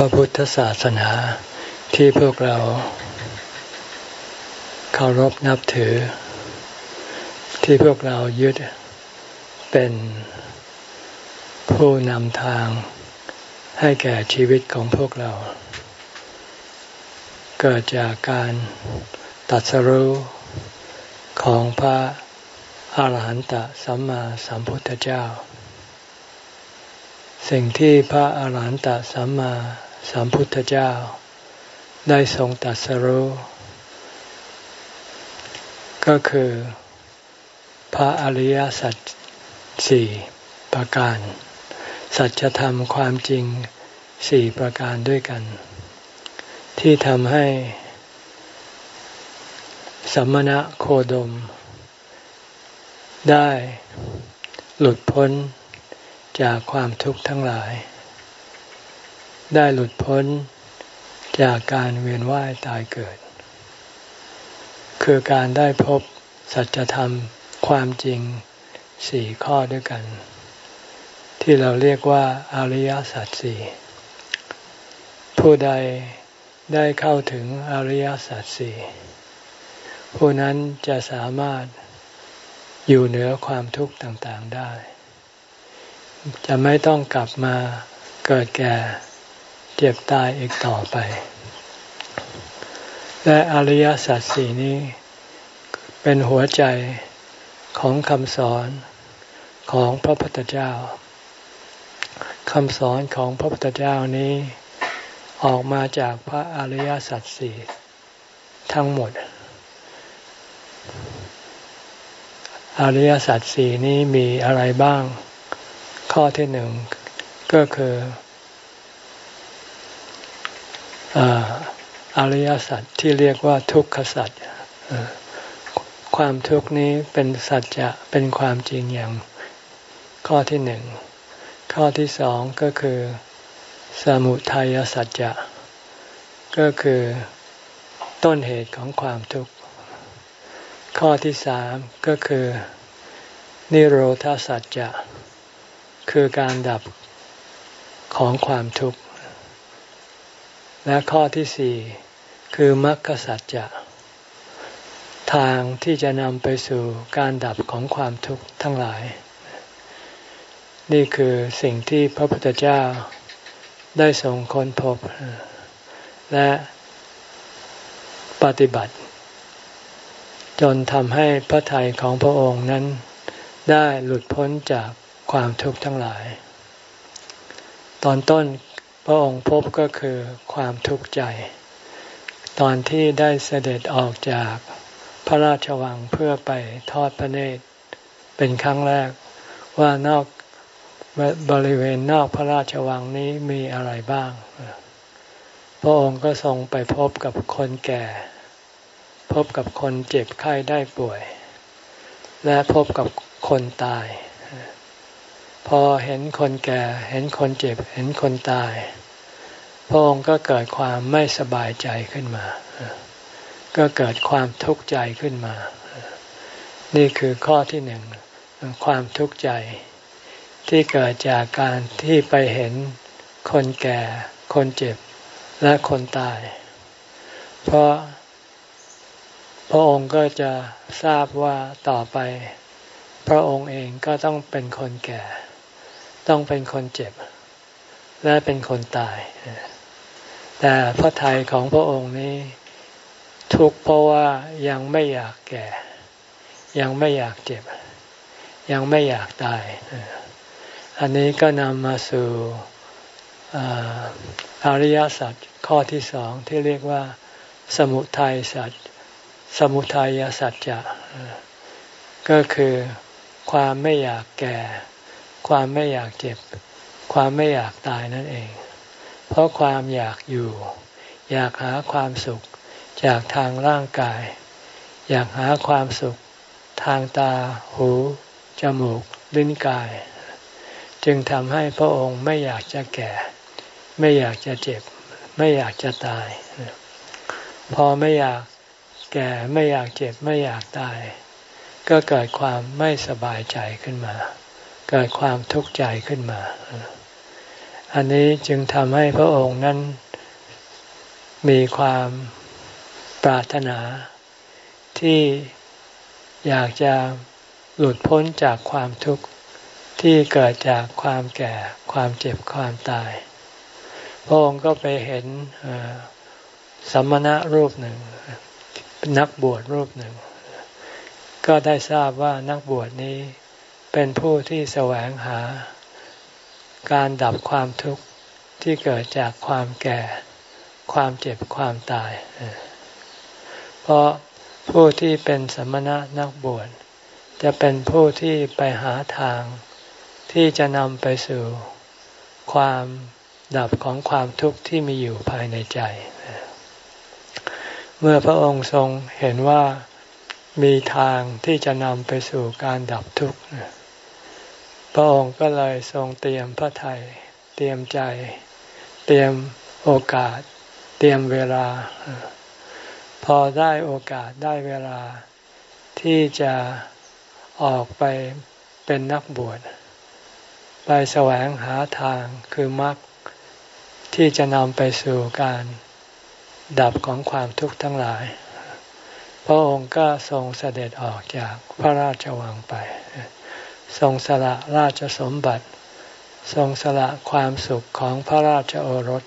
พระพุทธศาสนาที่พวกเราเคารพนับถือ ที่พวกเรายึดเป็นผู้นำทางให้แก่ชีวิตของพวกเรา เกิดจากการตัดสรู้ของพระอาหารหันตสัมมาสัมพุทธเจ้า สิ่งที่พระอาหารหันตสัมมา สัมพุทธเจ้า ได้ทรงตัดสรู้ก็คือพระอริยสัจสี่ประการ สัจธรรมความจริงสี่ประการด้วยกัน ที่ทำให้สัมมณะโคดม ได้หลุดพ้นจากความทุกข์ทั้งหลาย ได้หลุดพ้นจากการเวียนว่ายตายเกิด คือการได้พบสัจธรรมความจริงสี่ข้อด้วยกัน ที่เราเรียกว่าอริยสัจสี่ผู้ใดได้เข้าถึงอริยสัจสี่ผู้นั้นจะสามารถอยู่เหนือความทุกข์ต่างๆได้ จะไม่ต้องกลับมาเกิดแก่ เจ็บตายอีกต่อไป และอริยสัจสี่นี้ เป็นหัวใจของคำสอนของพระพุทธเจ้าคำสอนของพระพุทธเจ้านี้ ออกมาจากพระอริยสัจสี่ทั้งหมด อริยสัจสี่นี้มีอะไรบ้าง ข้อที่หนึ่งก็คือ อริยสัจที่เรียกว่าทุกขสัจความทุกข์นี้เป็นสัจจะเป็นความจริงอย่างข้อที่หนึ่งข้อที่สองก็คือ สมุทัยสัจจะก็คือต้นเหตุของความทุกข์ ข้อที่สามก็คือ นิโรธาสัจจะ คือการดับของความทุกข์ และข้อที่สี่คือมรรคสัจจะทางที่จะนำไปสู่การดับของความทุกข์ทั้งหลาย นี่คือสิ่งที่พระพุทธเจ้าได้ทรงค้นพบ และปฏิบัติ จนทำให้พระทัยของพระองค์นั้น ได้หลุดพ้นจากความทุกข์ทั้งหลาย ตอนต้น พระองค์พบก็คือความทุกข์ใจ ตอนที่ได้เสด็จออกจากพระราชวังเพื่อไปทอดพระเนตร เป็นครั้งแรกว่านอกบริเวณนอกพระราชวังนี้มีอะไรบ้าง พระองค์ก็ทรงไปพบกับคนแก่ พบกับคนเจ็บไข้ได้ป่วย และพบกับคนตาย พอเห็นคนแก่ เห็นคนเจ็บ เห็นคนตาย พระองค์ก็เกิดความไม่สบายใจขึ้นมา ก็เกิดความทุกข์ใจขึ้นมา นี่คือข้อที่หนึ่งความทุกข์ใจ ที่เกิดจากการที่ไปเห็นคนแก่ คนเจ็บและคนตาย เพราะพระองค์ก็จะทราบว่าต่อไป พระองค์เองก็ต้องเป็นคนแก่ ต้องเป็นคนเจ็บ และเป็นคนตาย แต่พระทัยของพระองค์นี้ ทุกเพราะว่ายังไม่อยากแก่ ยังไม่อยากเจ็บ ยังไม่อยากตาย อันนี้ก็นำมาสู่อริยสัจข้อที่สองที่เรียกว่า สมุทัยสัจสมุทัยสัจจะก็คือความไม่อยากแก่ ความไม่อยากเจ็บ ความไม่อยากตายนั่นเอง เพราะความอยากอยู่ อยากหาความสุขจากทางร่างกาย อยากหาความสุขทางตา หู จมูก ลิ้นกาย จึงทำให้พระองค์ไม่อยากจะแก่ ไม่อยากจะเจ็บ ไม่อยากจะตาย พอไม่อยากแก่ไม่อยากเจ็บไม่อยากตาย ก็เกิดความไม่สบายใจขึ้นมา เกิดความทุกข์ใจขึ้นมา อันนี้จึงทำให้พระองค์นั้นมีความปรารถนา ที่อยากจะหลุดพ้นจากความทุกข์ที่เกิดจากความแก่ความเจ็บความตาย พระองค์ก็ไปเห็นสัมมณะรูปหนึ่ง นักบวชรูปหนึ่ง ก็ได้ทราบว่านักบวชนี้เป็นผู้ที่แสวงหา การดับความทุกข์ที่เกิดจากความแก่ ความเจ็บความตาย เพราะผู้ที่เป็นสมณะนักบวชจะเป็นผู้ที่ไปหาทาง ที่จะนำไปสู่ ความดับของความทุกข์ที่มีอยู่ภายในใจ เมื่อพระองค์ทรงเห็นว่ามีทางที่จะนำไปสู่การดับทุกข์ พระองค์ก็เลยทรงเตรียมพระทัยเตรียมใจ เตรียมโอกาส เตรียมเวลา พอได้โอกาสได้เวลาที่จะออกไปเป็นนักบวช ไปแสวงหาทางคือมรรคที่จะนำไปสู่การดับของความทุกข์ทั้งหลาย พระองค์ก็ทรงเสด็จออกจากพระราชวังไป ทรงสละราชสมบัติ ทรงสละความสุขของพระราชโอรส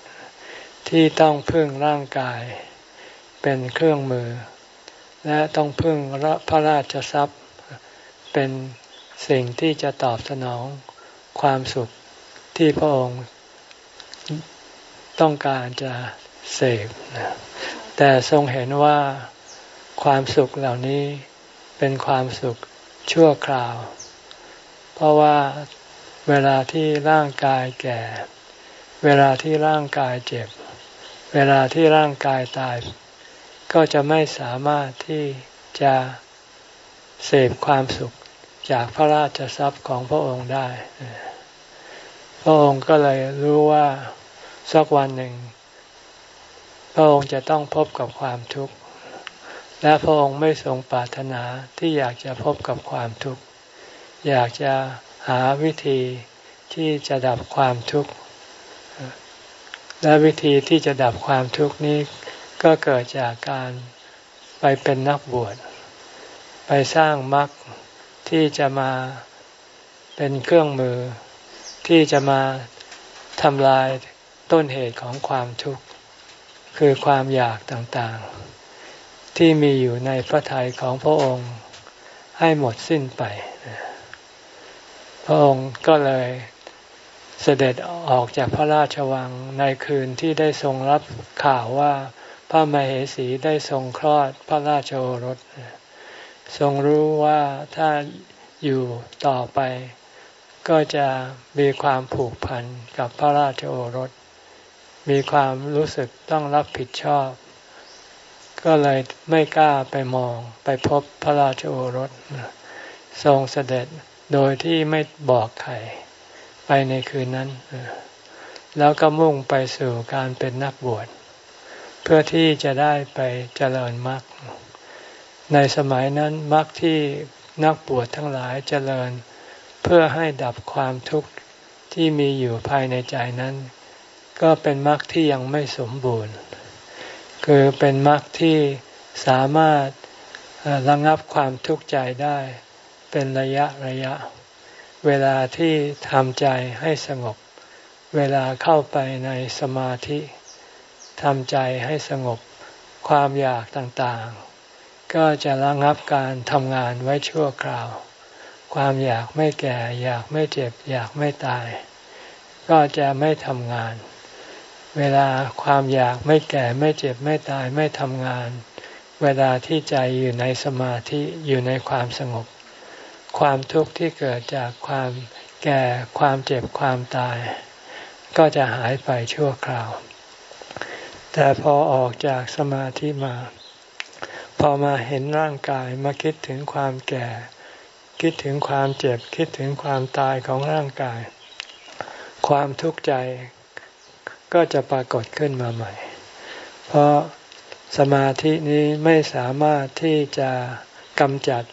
ที่ต้องพึ่งร่างกาย เป็นเครื่องมือ และต้องพึ่งพระราชทรัพย์ เป็นสิ่งที่จะตอบสนองความสุขที่พระองค์ต้องการจะเสพแต่ทรงเห็นว่าความสุขเหล่านี้เป็นความสุขชั่วคราว ราะว่าเวลาที่ร่างกายแก่ เวลาที่ร่างกายเจ็บ เวลาที่ร่างกายตาย ก็จะไม่สามารถที่จะเสพความสุขจากพระราชทรัพย์ของพระองค์ได้ พระองค์ก็เลยรู้ว่าสักวันหนึ่ง พระองค์จะต้องพบกับความทุกข์ และพระองค์ไม่ทรงปรารถนาที่อยากจะพบกับความทุกข์ อยากจะหาวิธีที่จะดับความทุกข์ และวิธีที่จะดับความทุกข์นี้ก็เกิดจากการไปเป็นนักบวช ไปสร้างมรรคที่จะมาเป็นเครื่องมือ ที่จะมาทำลายต้นเหตุของความทุกข์ คือความอยากต่างๆ ที่มีอยู่ในพระทัยของพระองค์ให้หมดสิ้นไป พระองค์ก็เลยเสด็จออกจากพระราชวังในคืนที่ได้ทรงรับข่าวว่าพระมเหสีได้ทรงคลอดพระราชโอรส ทรงรู้ว่าถ้าอยู่ต่อไป ก็จะมีความผูกพันกับพระราชโอรส มีความรู้สึกต้องรับผิดชอบ ก็เลยไม่กล้าไปมองไปพบพระราชโอรส ทรงเสด็จ โดยที่ไม่บอกใครไปในคืนนั้น แล้วก็มุ่งไปสู่การเป็นนักบวช เพื่อที่จะได้ไปเจริญมรรคในสมัยนั้นมรรคที่นักบวชทั้งหลายเจริญ เพื่อให้ดับความทุกข์ที่มีอยู่ภายในใจนั้น ก็เป็นมรรคที่ยังไม่สมบูรณ์ คือเป็นมรรคที่สามารถระงับความทุกข์ใจได้ เป็นระยะระยะ เวลาที่ทำใจให้สงบ เวลาเข้าไปในสมาธิทำใจให้สงบความอยากต่างๆ ก็จะระงับการทำงานไว้ชั่วคราว ความอยากไม่แก่ อยากไม่เจ็บ อยากไม่ตาย ก็จะไม่ทำงาน เวลาความอยากไม่แก่ไม่เจ็บไม่ตายไม่ทำงาน เวลาที่ใจอยู่ในสมาธิอยู่ในความสงบ ความทุกข์ที่เกิดจากความแก่ความเจ็บความตาย ก็จะหายไปชั่วคราว แต่พอออกจากสมาธิมา พอมาเห็นร่างกายมาคิดถึงความแก่ คิดถึงความเจ็บคิดถึงความตายของร่างกาย ความทุกข์ใจก็จะปรากฏขึ้นมาใหม่ เพราะสมาธินี้ไม่สามารถที่จะกำจัด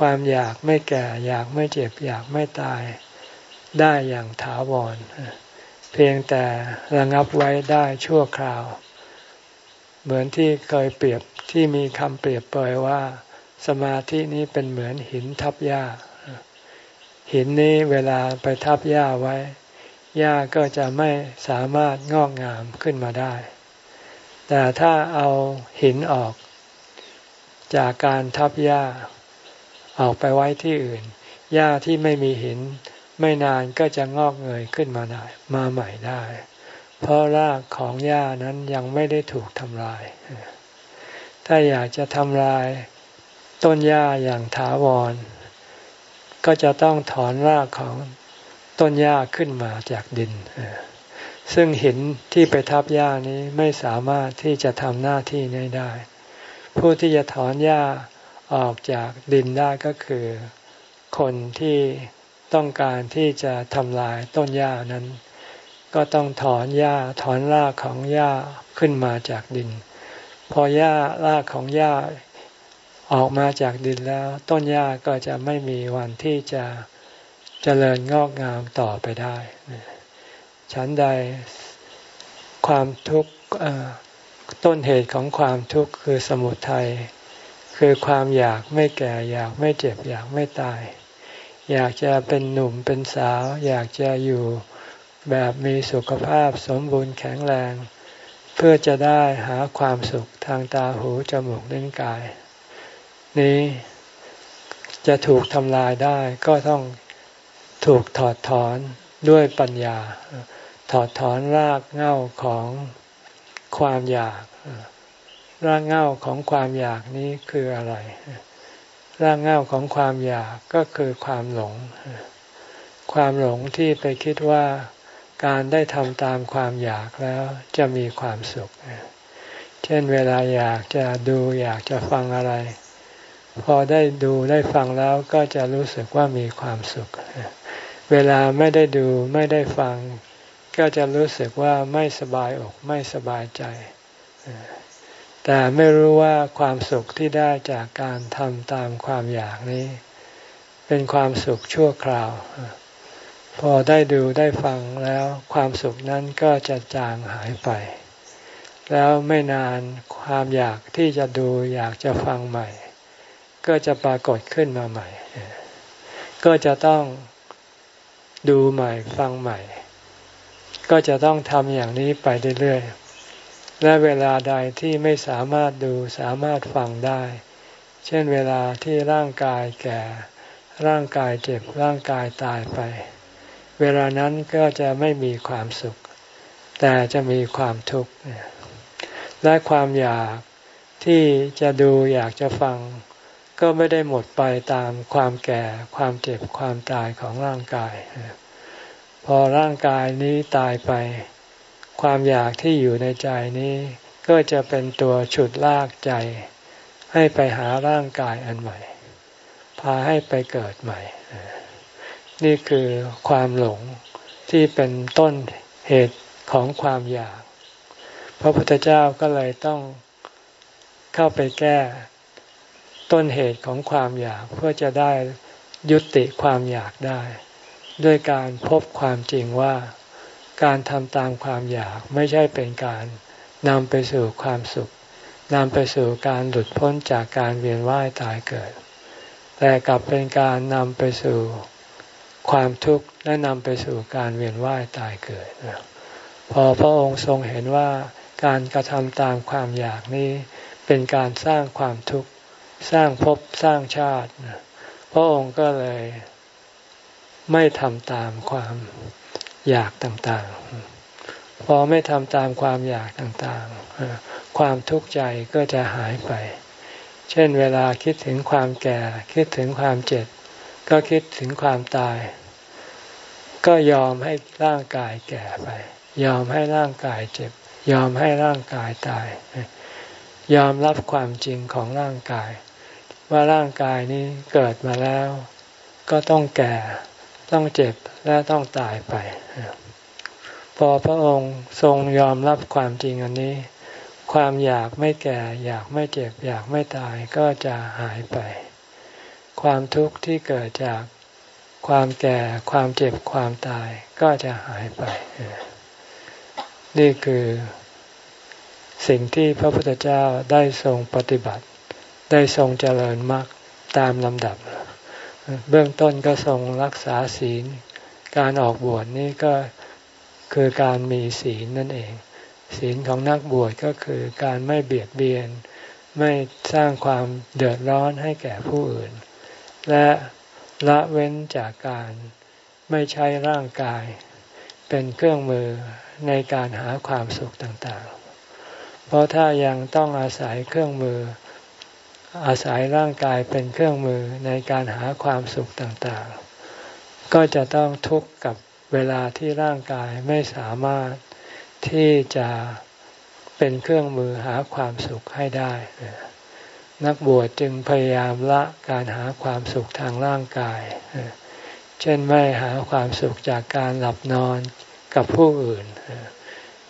ความอยากไม่แก่ อยากไม่เจ็บ อยากไม่ตายได้อย่างถาวร เพียงแต่ระงับไว้ได้ชั่วคราว เหมือนที่เคยเปรียบที่มีคำเปรียบเปยว่า สมาธินี้เป็นเหมือนหินทับหญ้า หินนี้เวลาไปทับหญ้าไว้หญ้าก็จะไม่สามารถงอกงามขึ้นมาได้ แต่ถ้าเอาหินออก จากการทับหญ้า ออกไปไว้ที่อื่น หญ้าที่ไม่มีหิน ไม่นานก็จะงอกเงยขึ้นมาได้มาใหม่ได้ เพราะรากของหญ้านั้นยังไม่ได้ถูกทำลาย ถ้าอยากจะทำลายต้นหญ้าอย่างถาวร ก็จะต้องถอนรากของต้นหญ้าขึ้นมาจากดิน ซึ่งหินที่ไปทับหญ้านี้ไม่สามารถที่จะทำหน้าที่นี้ได้ ผู้ที่จะถอนหญ้า ออกจากดินได้ก็คือคนที่ต้องการที่จะทำลายต้นหญ้านั้น ก็ต้องถอนหญ้าถอนรากของหญ้าขึ้นมาจากดิน พอหญ้ารากของหญ้าออกมาจากดินแล้ว ต้นหญ้าก็จะไม่มีวันที่จะจะเจริญงอกงามต่อไปได้ ฉันใดความทุกข์ต้นเหตุของความทุกข์คือสมุทัย คือความอยากไม่แก่ อยากไม่เจ็บ อยากไม่ตาย อยากจะเป็นหนุ่มเป็นสาว อยากจะอยู่แบบมีสุขภาพสมบูรณ์แข็งแรง เพื่อจะได้หาความสุขทางตาหูจมูกลิ้นกาย นี้จะถูกทำลายได้ก็ต้องถูกถอดถอนด้วยปัญญา ถอดถอนรากเหง้าของความอยาก รากเหง้าของความอยากนี้คืออะไรร่างเงาของความอยากก็คือความหลง ความหลงที่ไปคิดว่าการได้ทำตามความอยากแล้วจะมีความสุข เช่นเวลาอยากจะดูอยากจะฟังอะไร พอได้ดูได้ฟังแล้วก็จะรู้สึกว่ามีความสุข เวลาไม่ได้ดูไม่ได้ฟัง ก็จะรู้สึกว่าไม่สบายอกไม่สบายใจ แต่ไม่รู้ว่าความสุขที่ได้จากการทำตามความอยากนี้ เป็นความสุขชั่วคราว พอได้ดูได้ฟังแล้วความสุขนั้นก็จะจางหายไป แล้วไม่นานความอยากที่จะดูอยากจะฟังใหม่ ก็จะปรากฏขึ้นมาใหม่ ก็จะต้องดูใหม่ฟังใหม่ ก็จะต้องทำอย่างนี้ไปเรื่อยๆ และเวลาใดที่ไม่สามารถดูสามารถฟังได้ เช่นเวลาที่ร่างกายแก่ ร่างกายเจ็บร่างกายตายไป เวลานั้นก็จะไม่มีความสุข แต่จะมีความทุกข์และความอยากที่จะดูอยากจะฟัง ก็ไม่ได้หมดไปตามความแก่ความเจ็บความตายของร่างกาย พอร่างกายนี้ตายไป ความอยากที่อยู่ในใจนี้ ก็จะเป็นตัวฉุดลากใจ ให้ไปหาร่างกายอันใหม่ พาให้ไปเกิดใหม่ นี่คือความหลงที่เป็นต้นเหตุของความอยาก พระพุทธเจ้าก็เลยต้องเข้าไปแก้ต้นเหตุของความอยากเพื่อจะได้ยุติความอยากได้ ด้วยการพบความจริงว่า การทำตามความอยากไม่ใช่เป็นการนำไปสู่ความสุขนำไปสู่การหลุดพ้นจากการเวียนว่ายตายเกิด แต่กลับเป็นการนำไปสู่ความทุกข์และนำไปสู่การเวียนว่ายตายเกิด พอพระองค์ทรงเห็นว่าการกระทำตามความอยากนี้เป็นการสร้างความทุกข์สร้างภพสร้างชาติ พระองค์ก็เลยไม่ทำตามความ อยากต่างๆ พอไม่ทำตามความอยากต่างๆ ความทุกข์ใจก็จะหายไป เช่นเวลาคิดถึงความแก่ คิดถึงความเจ็บ ก็คิดถึงความตาย ก็ยอมให้ร่างกายแก่ไป ยอมให้ร่างกายเจ็บ ยอมให้ร่างกายตาย ยอมรับความจริงของร่างกาย ว่าร่างกายนี้เกิดมาแล้ว ก็ต้องแก่ ต้องเจ็บและต้องตายไป พอพระองค์ทรงยอมรับความจริงอันนี้ ความอยากไม่แก่ อยากไม่เจ็บ อยากไม่ตายก็จะหายไป ความทุกข์ที่เกิดจากความแก่ ความเจ็บ ความตายก็จะหายไป นี่คือสิ่งที่พระพุทธเจ้าได้ทรงปฏิบัติ ได้ทรงเจริญมรรคตามลำดับ เบื้องต้นก็ทรงรักษาศีล การออกบวชนี่ก็คือการมีศีลนั่นเอง ศีลของนักบวชก็คือการไม่เบียดเบียน ไม่สร้างความเดือดร้อนให้แก่ผู้อื่น และละเว้นจากการไม่ใช้ร่างกาย เป็นเครื่องมือในการหาความสุขต่างๆ เพราะถ้ายังต้องอาศัยเครื่องมือ อาศัยร่างกายเป็นเครื่องมือในการหาความสุขต่างๆ ก็จะต้องทุกข์กับเวลาที่ร่างกายไม่สามารถที่จะเป็นเครื่องมือหาความสุขให้ได้ นักบวชจึงพยายามละการหาความสุขทางร่างกาย เช่นไม่หาความสุขจากการหลับนอนกับผู้อื่น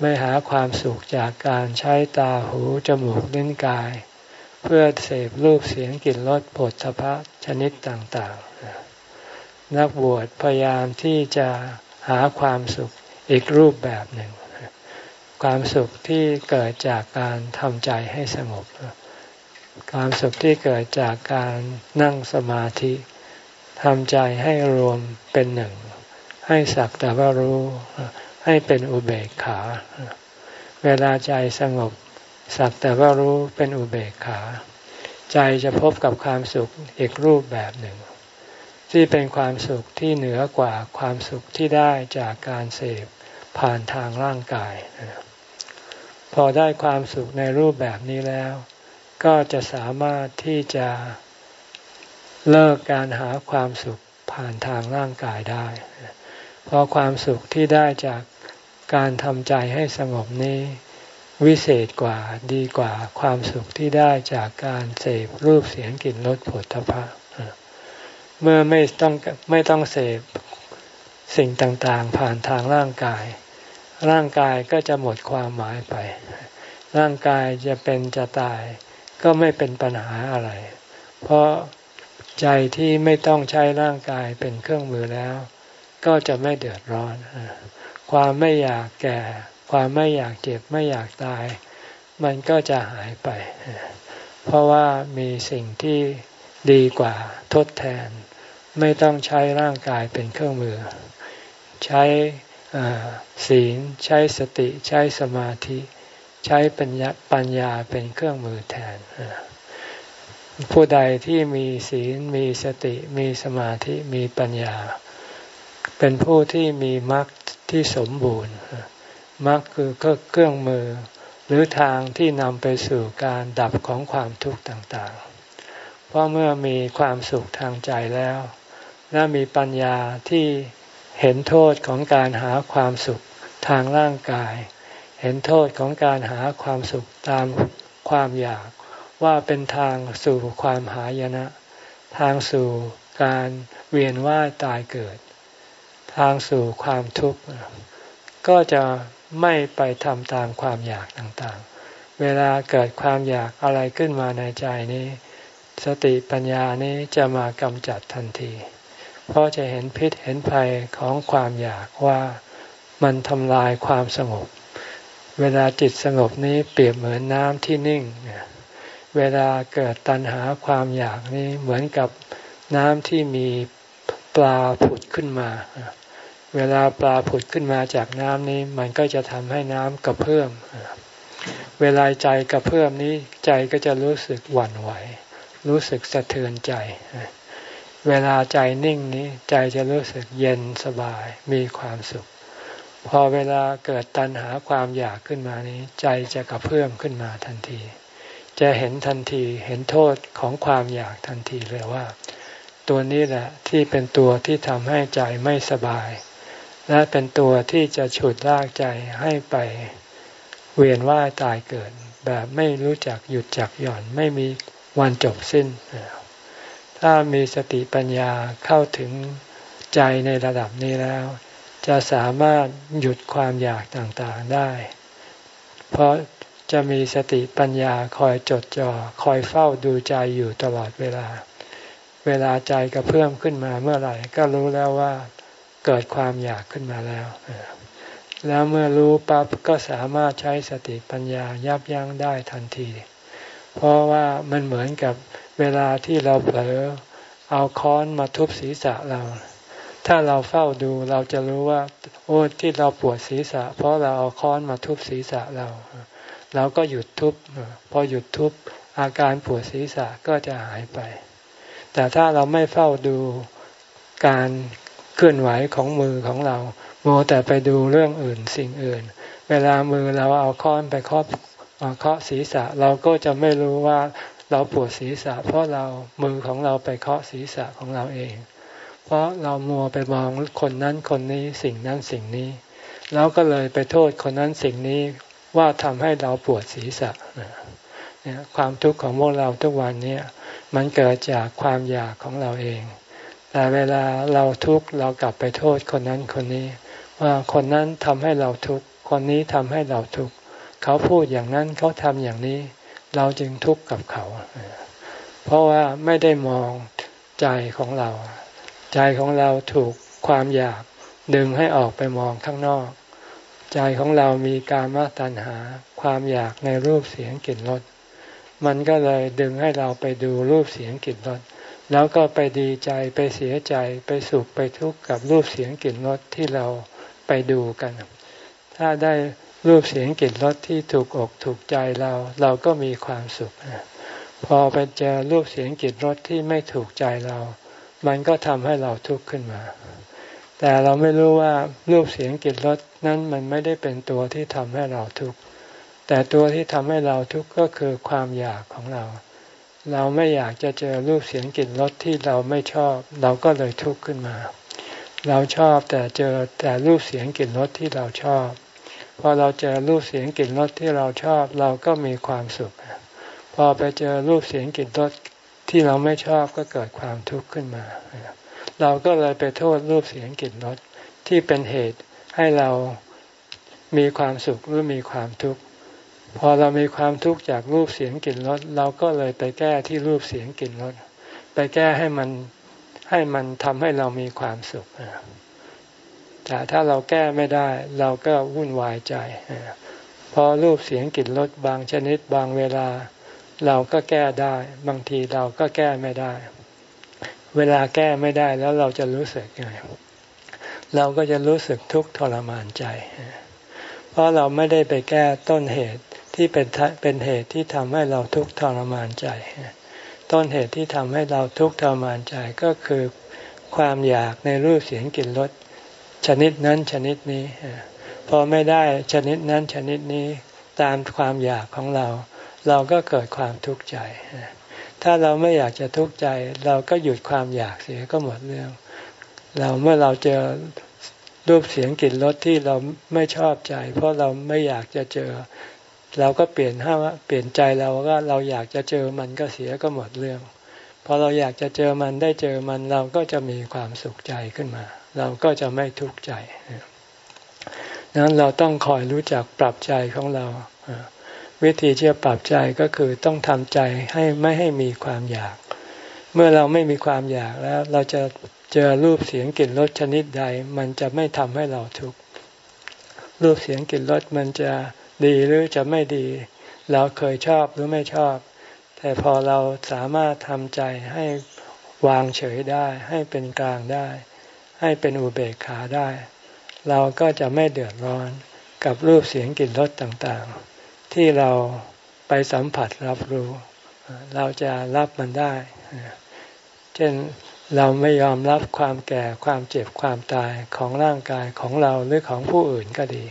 ไม่หาความสุขจากการใช้ตาหูจมูกลิ้นกาย เพื่อเสพรูปเสียงกลิ่นรสผลสะพะชนิดต่างๆ นักบวชพยายามที่จะหาความสุขอีกรูปแบบหนึ่ง ความสุขที่เกิดจากการทำใจให้สงบ ความสุขที่เกิดจากการนั่งสมาธิทำใจให้รวมเป็นหนึ่ง ให้สักแต่ว่ารู้ให้เป็นอุเบกขา เวลาใจสงบ สักแต่ว่ารู้เป็นอุเบกขา ใจจะพบกับความสุขอีกรูปแบบหนึ่ง ที่เป็นความสุขที่เหนือกว่าความสุขที่ได้จากการเสพผ่านทางร่างกาย พอได้ความสุขในรูปแบบนี้แล้ว ก็จะสามารถที่จะเลิกการหาความสุขผ่านทางร่างกายได้ เพราะความสุขที่ได้จากการทำใจให้สงบนี้ วิเศษกว่าดีกว่าความสุขที่ได้จากการเสพรูปเสียงกลิ่นรสผลทพะเมื่อไม่ต้องไม่ต้องเสพสิ่งต่างๆ ผ่านทางร่างกาย ร่างกายก็จะหมดความหมายไป ร่างกายจะเป็นจะตาย ก็ไม่เป็นปัญหาอะไร เพราะใจที่ไม่ต้องใช้ร่างกายเป็นเครื่องมือแล้ว ก็จะไม่เดือดร้อน ความไม่อยากแก่ ความไม่อยากเจ็บไม่อยากตาย มันก็จะหายไป เพราะว่ามีสิ่งที่ดีกว่าทดแทน ไม่ต้องใช้ร่างกายเป็นเครื่องมือ ใช้ศีลใช้สติใช้สมาธิ ใช้ปัญญาปัญญาเป็นเครื่องมือแทน ผู้ใดที่มีศีลมีสติมีสมาธิมีปัญญา เป็นผู้ที่มีมรรคที่สมบูรณ์ มรรคคือเครื่องมือ หรือทางที่นำไปสู่การดับของความทุกข์ต่างๆ เพราะเมื่อมีความสุขทางใจแล้ว และมีปัญญาที่เห็นโทษของการหาความสุขทางร่างกาย เห็นโทษของการหาความสุขตามความอยากว่าเป็นทางสู่ความหายนะ ทางสู่การเวียนว่ายตายเกิด ทางสู่ความทุกข์ ก็จะ ไม่ไปทำตามความอยากต่างๆ เวลาเกิดความอยากอะไรขึ้นมาในใจนี้ สติปัญญานี้จะมากำจัดทันที เพราะจะเห็นพิษเห็นภัยของความอยากว่ามันทำลายความสงบ เวลาจิตสงบนี้เปรียบเหมือนน้ำที่นิ่ง เวลาเกิดตัณหาความอยากนี้เหมือนกับน้ำที่มีปลาผุดขึ้นมา เวลาปลาผุดขึ้นมาจากน้ำนี้ มันก็จะทำให้น้ำกระเพื่อมเวลาใจกระเพื่อมนี้ใจก็จะรู้สึกหวั่นไหว รู้สึกสะเทือนใจ เวลาใจนิ่งนี้ใจจะรู้สึกเย็นสบายมีความสุข พอเวลาเกิดตัณหาความอยากขึ้นมานี้ ใจจะกระเพื่อมขึ้นมาทันที จะเห็นทันทีเห็นโทษของความอยากทันทีเลยว่า ตัวนี้แหละที่เป็นตัวที่ทำให้ใจไม่สบาย และเป็นตัวที่จะฉุดลากใจให้ไปเวียนว่ายตายเกิด แบบไม่รู้จักหยุดจักหย่อนไม่มีวันจบสิ้น ถ้ามีสติปัญญาเข้าถึงใจในระดับนี้แล้ว จะสามารถหยุดความอยากต่างๆได้ เพราะจะมีสติปัญญาคอยจดจ่อคอยเฝ้าดูใจอยู่ตลอดเวลา เวลาใจกระเพื่อมขึ้นมาเมื่อไหร่ ก็รู้แล้วว่า เกิดความอยากขึ้นมาแล้ว แล้วเมื่อรู้ปั๊บก็สามารถใช้สติปัญญายับยั้งได้ทันที เพราะว่ามันเหมือนกับเวลาที่เราเผลอเอาค้อนมาทุบศีรษะเรา ถ้าเราเฝ้าดูเราจะรู้ว่า โอ้ที่เราปวดศีรษะ เพราะเราเอาค้อนมาทุบศีรษะเรา เราก็หยุดทุบ พอหยุดทุบอาการปวดศีรษะก็จะหายไป แต่ถ้าเราไม่เฝ้าดูการ เคลื่อนไหวของมือของเราโมแต่ไปดูเรื่องอื่นสิ่งอื่น เวลามือเราเอาค้อนไปเคาะเคาะศีรษะเราก็จะไม่รู้ว่าเราปวดศีรษะ เพราะเรามือของเราไปเคาะศีรษะของเราเอง เพราะเรามัวไปมองคนนั้นคนนี้สิ่งนั้นสิ่งนี้เราก็เลยไปโทษคนนั้นสิ่งนี้ว่าทำให้เราปวดศีรษะเนี่ยความทุกข์ของพวกเราทุกวันนี้มันเกิดจากความอยากของเราเอง แต่เวลาเราทุกข์เรากลับไปโทษคนนั้นคนนี้ ว่าคนนั้นทำให้เราทุกข์คนนี้ทำให้เราทุกข์เขาพูดอย่างนั้นเขาทำอย่างนี้ เราจึงทุกข์กับเขา เพราะว่าไม่ได้มองใจของเรา ใจของเราถูกความอยากดึงให้ออกไปมองข้างนอก ใจของเรามีการมาตัณหาความอยากในรูปเสียงกลิ่นรสมันก็เลยดึงให้เราไปดูรูปเสียงกลิ่นรส แล้วก็ไปดีใจไปเสียใจไปสุขไปทุกข์กับรูปเสียงกลิ่นรสที่เราไปดูกัน ถ้าได้รูปเสียงกลิ่นรสที่ถูกอกถูกใจเรา เราก็มีความสุข พอไปเจอรูปเสียงกลิ่นรสที่ไม่ถูกใจเรา มันก็ทำให้เราทุกข์ขึ้นมา แต่เราไม่รู้ว่ารูปเสียงกลิ่นรสนั้นมันไม่ได้เป็นตัวที่ทำให้เราทุกข์แต่ตัวที่ทำให้เราทุกข์ก็คือความอยากของเรา เราไม่อยากจะเจอรูปเสียงกลิ่นรสที่เราไม่ชอบ เราก็เลยทุกข์ขึ้นมา เราชอบแต่เจอแต่รูปเสียงกลิ่นรสที่เราชอบพอเราเจอรูปเสียงกลิ่นรสที่เราชอบ เราก็มีความสุข พอไปเจอรูปเสียงกลิ่นรสที่เราไม่ชอบก็เกิดความทุกข์ขึ้นมา เราก็เลยไปโทษรูปเสียงกลิ่นรสที่เป็นเหตุให้เรามีความสุขหรือมีความทุกข์ พอเรามีความทุกข์จากรูปเสียงกลิ่นรสเราก็เลยไปแก้ที่รูปเสียงกลิ่นรสไปแก้ให้มันให้มันทำให้เรามีความสุขแต่ถ้าเราแก้ไม่ได้ เราก็วุ่นวายใจพอรูปเสียงกลิ่นรสบางชนิดบางเวลา เราก็แก้ได้ บางทีเราก็แก้ไม่ได้ เวลาแก้ไม่ได้แล้วเราจะรู้สึกยังไงเราก็จะรู้สึกทุกข์ทรมานใจ เพราะเราไม่ได้ไปแก้ต้นเหตุ ที่เป็นเป็นเหตุที่ทำให้เราทุกข์ทรมานใจ ต้นเหตุที่ทำให้เราทุกข์ทรมานใจก็คือความอยากในรูปเสียงกลิ่นรสชนิดนั้นชนิดนี้ พอไม่ได้ชนิดนั้นชนิดนี้ตามความอยากของเรา เราก็เกิดความทุกข์ใจ ถ้าเราไม่อยากจะทุกข์ใจ เราก็หยุดความอยากเสียก็หมดเรื่อง เราเมื่อเราเจอรูปเสียงกลิ่นรสที่เราไม่ชอบใจ เพราะเราไม่อยากจะเจอ เราก็เปลี่ยนห้าเปลี่ยนใจเราว่าเราอยากจะเจอมันก็เสียก็หมดเรื่องพอเราอยากจะเจอมันได้เจอมันเราก็จะมีความสุขใจขึ้นมา เราก็จะไม่ทุกข์ใจนั้นเราต้องคอยรู้จักปรับใจของเราวิธีที่จะปรับใจก็คือต้องทำใจให้ไม่ให้มีความอยาก เมื่อเราไม่มีความอยากแล้ว เราจะเจอรูปเสียงกลิ่นรสชนิดใด มันจะไม่ทำให้เราทุกข์รูปเสียงกลิ่นรสมันจะ ดีหรือจะไม่ดี เราเคยชอบหรือไม่ชอบ แต่พอเราสามารถทำใจให้วางเฉยได้ ให้เป็นกลางได้ ให้เป็นอุเบกขาได้ เราก็จะไม่เดือดร้อนกับรูปเสียงกลิ่นรสต่างๆ ที่เราไปสัมผัสรับรู้ เราจะรับมันได้ เช่นเราไม่ยอมรับความแก่ความเจ็บความตายของร่างกายของเราหรือของผู้อื่นก็ดี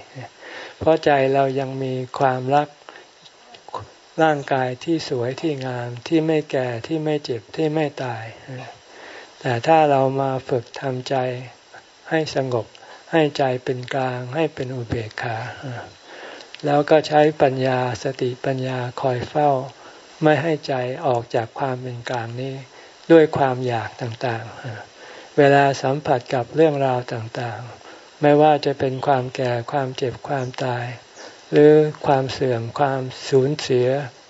เพราะใจเรายังมีความรักร่างกายที่สวยที่งามที่ไม่แก่ที่ไม่เจ็บที่ไม่ตาย แต่ถ้าเรามาฝึกทำใจให้สงบ ให้ใจเป็นกลาง ให้เป็นอุเบกขา แล้วก็ใช้ปัญญาสติปัญญาคอยเฝ้า ไม่ให้ใจออกจากความเป็นกลางนี้ ด้วยความอยากต่างๆ เวลาสัมผัสกับเรื่องราวต่างๆ ไม่ว่าจะเป็นความแก่ความเจ็บความตาย หรือความเสื่อมความสูญเสีย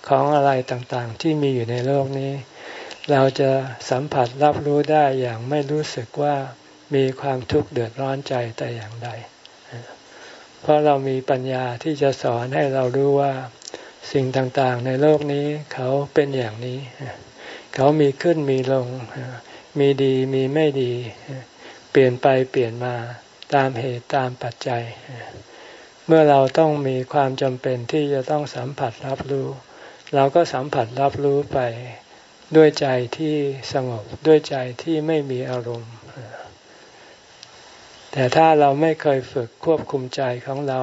ของอะไรต่างๆ ที่มีอยู่ในโลกนี้ เราจะสัมผัสรับรู้ได้อย่างไม่รู้สึกว่ามีความทุกข์เดือดร้อนใจแต่อย่างใด เพราะเรามีปัญญาที่จะสอนให้เรารู้ว่าสิ่งต่างๆ ในโลกนี้เขาเป็นอย่างนี้ เขามีขึ้นมีลง มีดีมีไม่ดี เปลี่ยนไปเปลี่ยนมา ตามเหตุตามปัจจัย เมื่อเราต้องมีความจำเป็นที่จะต้องสัมผัสรับรู้ เราก็สัมผัสรับรู้ไปด้วยใจที่สงบด้วยใจที่ไม่มีอารมณ์ แต่ถ้าเราไม่เคยฝึกควบคุมใจของเรา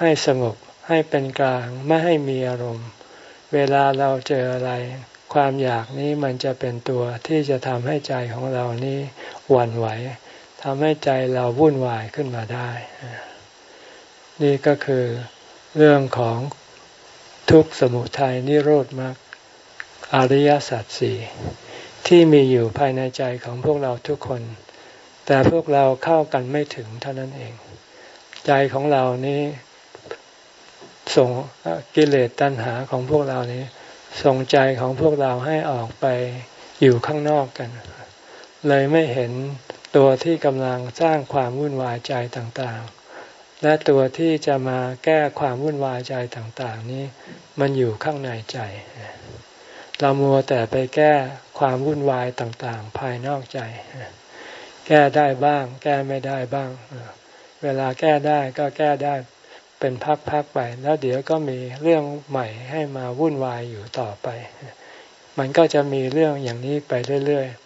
ให้สงบให้เป็นกลางไม่ให้มีอารมณ์ เวลาเราเจออะไร ความอยากนี้มันจะเป็นตัวที่จะทำให้ใจของเรานี้หวั่นไหว ทำให้ใจเราวุ่นวายขึ้นมาได้ นี่ก็คือเรื่องของทุกสมุทัยนิโรธมรรคอริยสัจสี่ที่มีอยู่ภายในใจของพวกเราทุกคน แต่พวกเราเข้ากันไม่ถึงเท่านั้นเอง ใจของเรานี้ส่งกิเลสตัณหาของพวกเรานี้ ส่งใจของพวกเราให้ออกไปอยู่ข้างนอกกัน เลยไม่เห็น ตัวที่กำลังสร้างความวุ่นวายใจต่างๆ และตัวที่จะมาแก้ความวุ่นวายใจต่างๆ นี้ มันอยู่ข้างในใจ เรามัวแต่ไปแก้ความวุ่นวายต่างๆ ภายนอกใจ แก้ได้บ้าง แก้ไม่ได้บ้าง เวลาแก้ได้ก็แก้ได้เป็นพักๆไป แล้วเดี๋ยวก็มีเรื่องใหม่ให้มาวุ่นวายอยู่ต่อไป มันก็จะมีเรื่องอย่างนี้ไปเรื่อย ๆ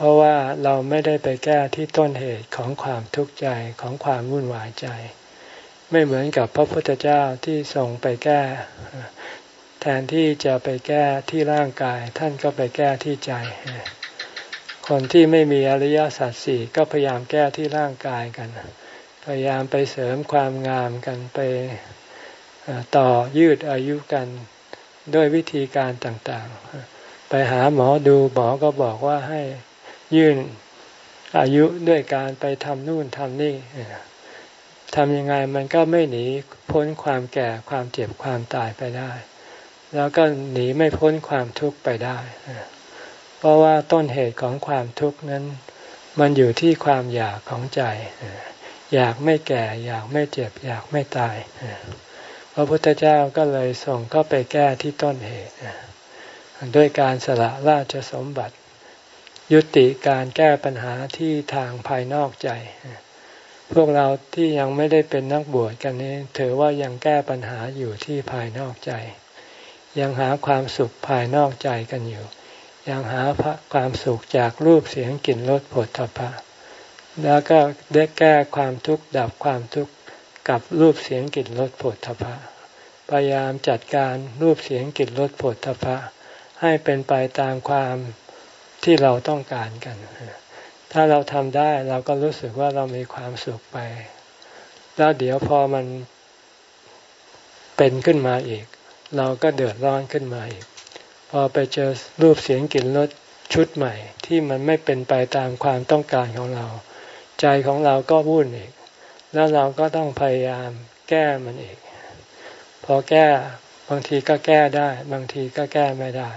เพราะว่าเราไม่ได้ไปแก้ที่ต้นเหตุของความทุกข์ใจของความวุ่นวายใจ ไม่เหมือนกับพระพุทธเจ้าที่ส่งไปแก้ แทนที่จะไปแก้ที่ร่างกาย ท่านก็ไปแก้ที่ใจ คนที่ไม่มีอริยสัจสี่ก็พยายามแก้ที่ร่างกายกัน พยายามไปเสริมความงามกันไปต่อยืดอายุกันด้วยวิธีการต่างๆ ไปหาหมอดูหมอก็บอกว่าให้ ยื่นอายุด้วยการไปทำนู่นทำนี่ทำยังไงมันก็ไม่หนีพ้นความแก่ความเจ็บความตายไปได้ แล้วก็หนีไม่พ้นความทุกข์ไปได้ เพราะว่าต้นเหตุของความทุกข์นั้น มันอยู่ที่ความอยากของใจ อยากไม่แก่ อยากไม่เจ็บ อยากไม่ตายพระพุทธเจ้าก็เลยส่งก็ไปแก้ที่ต้นเหตุด้วยการสละราชสมบัติ ยุติการแก้ปัญหาที่ทางภายนอกใจ พวกเราที่ยังไม่ได้เป็นนักบวชกันนี้ถือว่ายังแก้ปัญหาอยู่ที่ภายนอกใจ ยังหาความสุขภายนอกใจกันอยู่ ยังหาความสุขจากรูปเสียงกลิ่นรสผลทพะแล้วก็ได้แก้ความทุกข์ดับความทุกข์กับรูปเสียงกลิ่นรสผลทพะพยายามจัดการรูปเสียงกลิ่นรสผลทพะให้เป็นไปตามความ ที่เราต้องการกัน ถ้าเราทำได้เราก็รู้สึกว่าเรามีความสุขไป แล้วเดี๋ยวพอมันเป็นขึ้นมาอีก เราก็เดือดร้อนขึ้นมาอีก พอไปเจอรูปเสียงกลิ่นรสชุดใหม่ ที่มันไม่เป็นไปตามความต้องการของเรา ใจของเราก็วุ่นอีก แล้วเราก็ต้องพยายามแก้มันอีก พอแก้บางทีก็แก้ได้ บางทีก็แก้ไม่ได้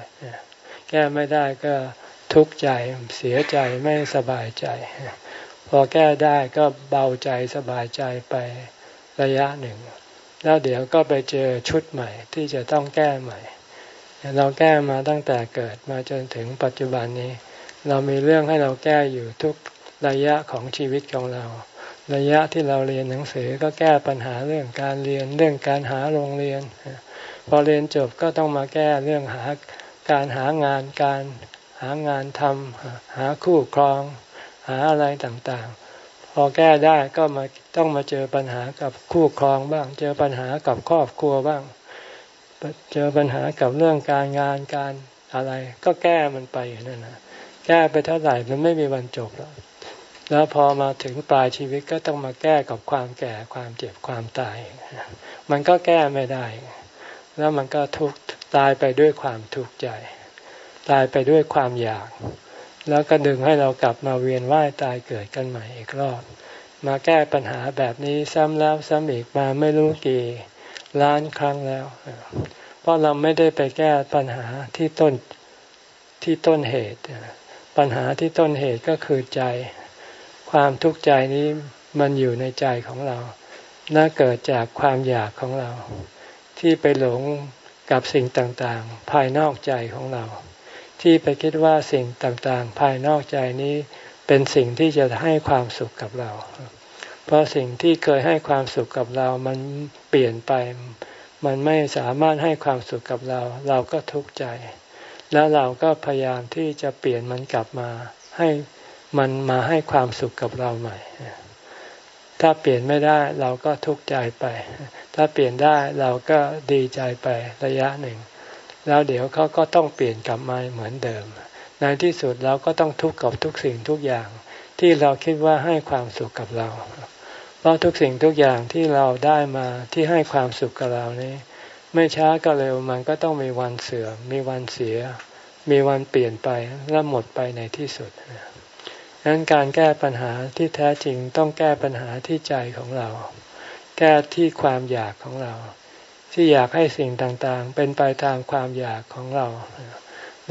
แก้ไม่ได้ก็ ทุกข์ใจเสียใจไม่สบายใจ พอแก้ได้ก็เบาใจสบายใจไประยะหนึ่ง แล้วเดี๋ยวก็ไปเจอชุดใหม่ที่จะต้องแก้ใหม่ เราแก้มาตั้งแต่เกิดมาจนถึงปัจจุบันนี้ เรามีเรื่องให้เราแก้อยู่ทุกระยะของชีวิตของเรา ระยะที่เราเรียนหนังสือก็แก้ปัญหาเรื่องการเรียนเรื่องการหาโรงเรียน พอเรียนจบก็ต้องมาแก้เรื่องหาการหางานการ หางานทำหาคู่ครอง หาอะไรต่างๆ พอแก้ได้ก็มาต้องมาเจอปัญหากับคู่ครองบ้าง เจอปัญหากับครอบครัวบ้าง เจอปัญหากับเรื่องการงานการอะไร ก็แก้มันไปอย่างนั้นนะแก้ไปเท่าไหร่มันไม่มีวันจบแล้วแล้วพอมาถึงปลายชีวิตก็ต้องมาแก้กับความแก่ความเจ็บความตาย มันก็แก้ไม่ได้ แล้วมันก็ทุกตายไปด้วยความทุกข์ใจ ตายไปด้วยความอยาก แล้วก็ดึงให้เรากลับมาเวียนว่ายตายเกิดกันใหม่อีกรอบ มาแก้ปัญหาแบบนี้ซ้ำแล้วซ้ำอีกมาไม่รู้กี่ล้านครั้งแล้ว เพราะเราไม่ได้ไปแก้ปัญหาที่ต้นที่ต้นเหตุ ปัญหาที่ต้นเหตุก็คือใจ ความทุกข์ใจนี้มันอยู่ในใจของเรา น่าเกิดจากความอยากของเรา ที่ไปหลงกับสิ่งต่างๆ ภายนอกใจของเรา ที่ไปคิดว่าสิ่งต่างๆ ภายนอกใจนี้เป็นสิ่งที่จะให้ความสุขกับเรา เพราะสิ่งที่เคยให้ความสุขกับเรา มันเปลี่ยนไป มันไม่สามารถให้ความสุขกับเรา เราก็ทุกข์ใจ แล้วเราก็พยายามที่จะเปลี่ยนมันกลับมา ให้มันมาให้ความสุขกับเราใหม่ ถ้าเปลี่ยนไม่ได้เราก็ทุกข์ใจไป ถ้าเปลี่ยนได้เราก็ดีใจไประยะหนึ่ง แล้วเดี๋ยวเขาก็ต้องเปลี่ยนกลับมาเหมือนเดิม ในที่สุดเราก็ต้องทุกข์กับทุกสิ่งทุกอย่างที่เราคิดว่าให้ความสุขกับเรา เพราะทุกสิ่งทุกอย่างที่เราได้มาที่ให้ความสุขกับเรานี้ ไม่ช้าก็เร็วมันก็ต้องมีวันเสือ่อมมีวันเสีย มีวันเปลี่ยนไปและหมดไปในที่สุดดังนั้นการแก้ปัญหาที่แท้จริงต้องแก้ปัญหาที่ใจของเรา แก้ที่ความอยากของเรา ที่อยากให้สิ่งต่างๆ เป็นไปตามความอยากของเรา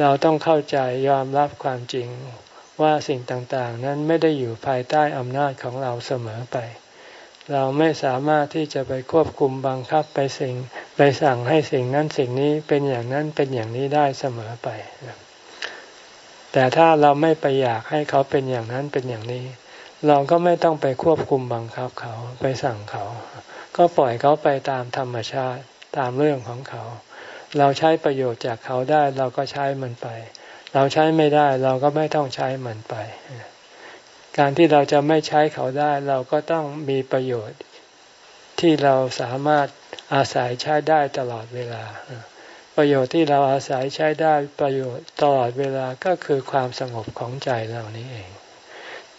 เราต้องเข้าใจยอมรับความจริงว่าสิ่งต่างๆ นั้นไม่ได้อยู่ภายใต้อำนาจของเราเสมอไป เราไม่สามารถที่จะไปควบคุมบังคับไปสิ่งไปสั่งให้สิ่งนั้นสิ่งนี้เป็นอย่างนั้นเป็นอย่างนี้ได้เสมอไป แต่ถ้าเราไม่ไปอยากให้เขาเป็นอย่างนั้นเป็นอย่างนี้ เราก็ไม่ต้องไปควบคุมบังคับเขาไปสั่งเขา ก็ปล่อยเขาไปตามธรรมชาติ ตามเรื่องของเขา เราใช้ประโยชน์จากเขาได้เราก็ใช้มันไป เราใช้ไม่ได้เราก็ไม่ต้องใช้มันไป การที่เราจะไม่ใช้เขาได้ เราก็ต้องมีประโยชน์ที่เราสามารถอาศัยใช้ได้ตลอดเวลา ประโยชน์ที่เราอาศัยใช้ได้ประโยชน์ตลอดเวลาก็คือความสงบของใจเรานี้เอง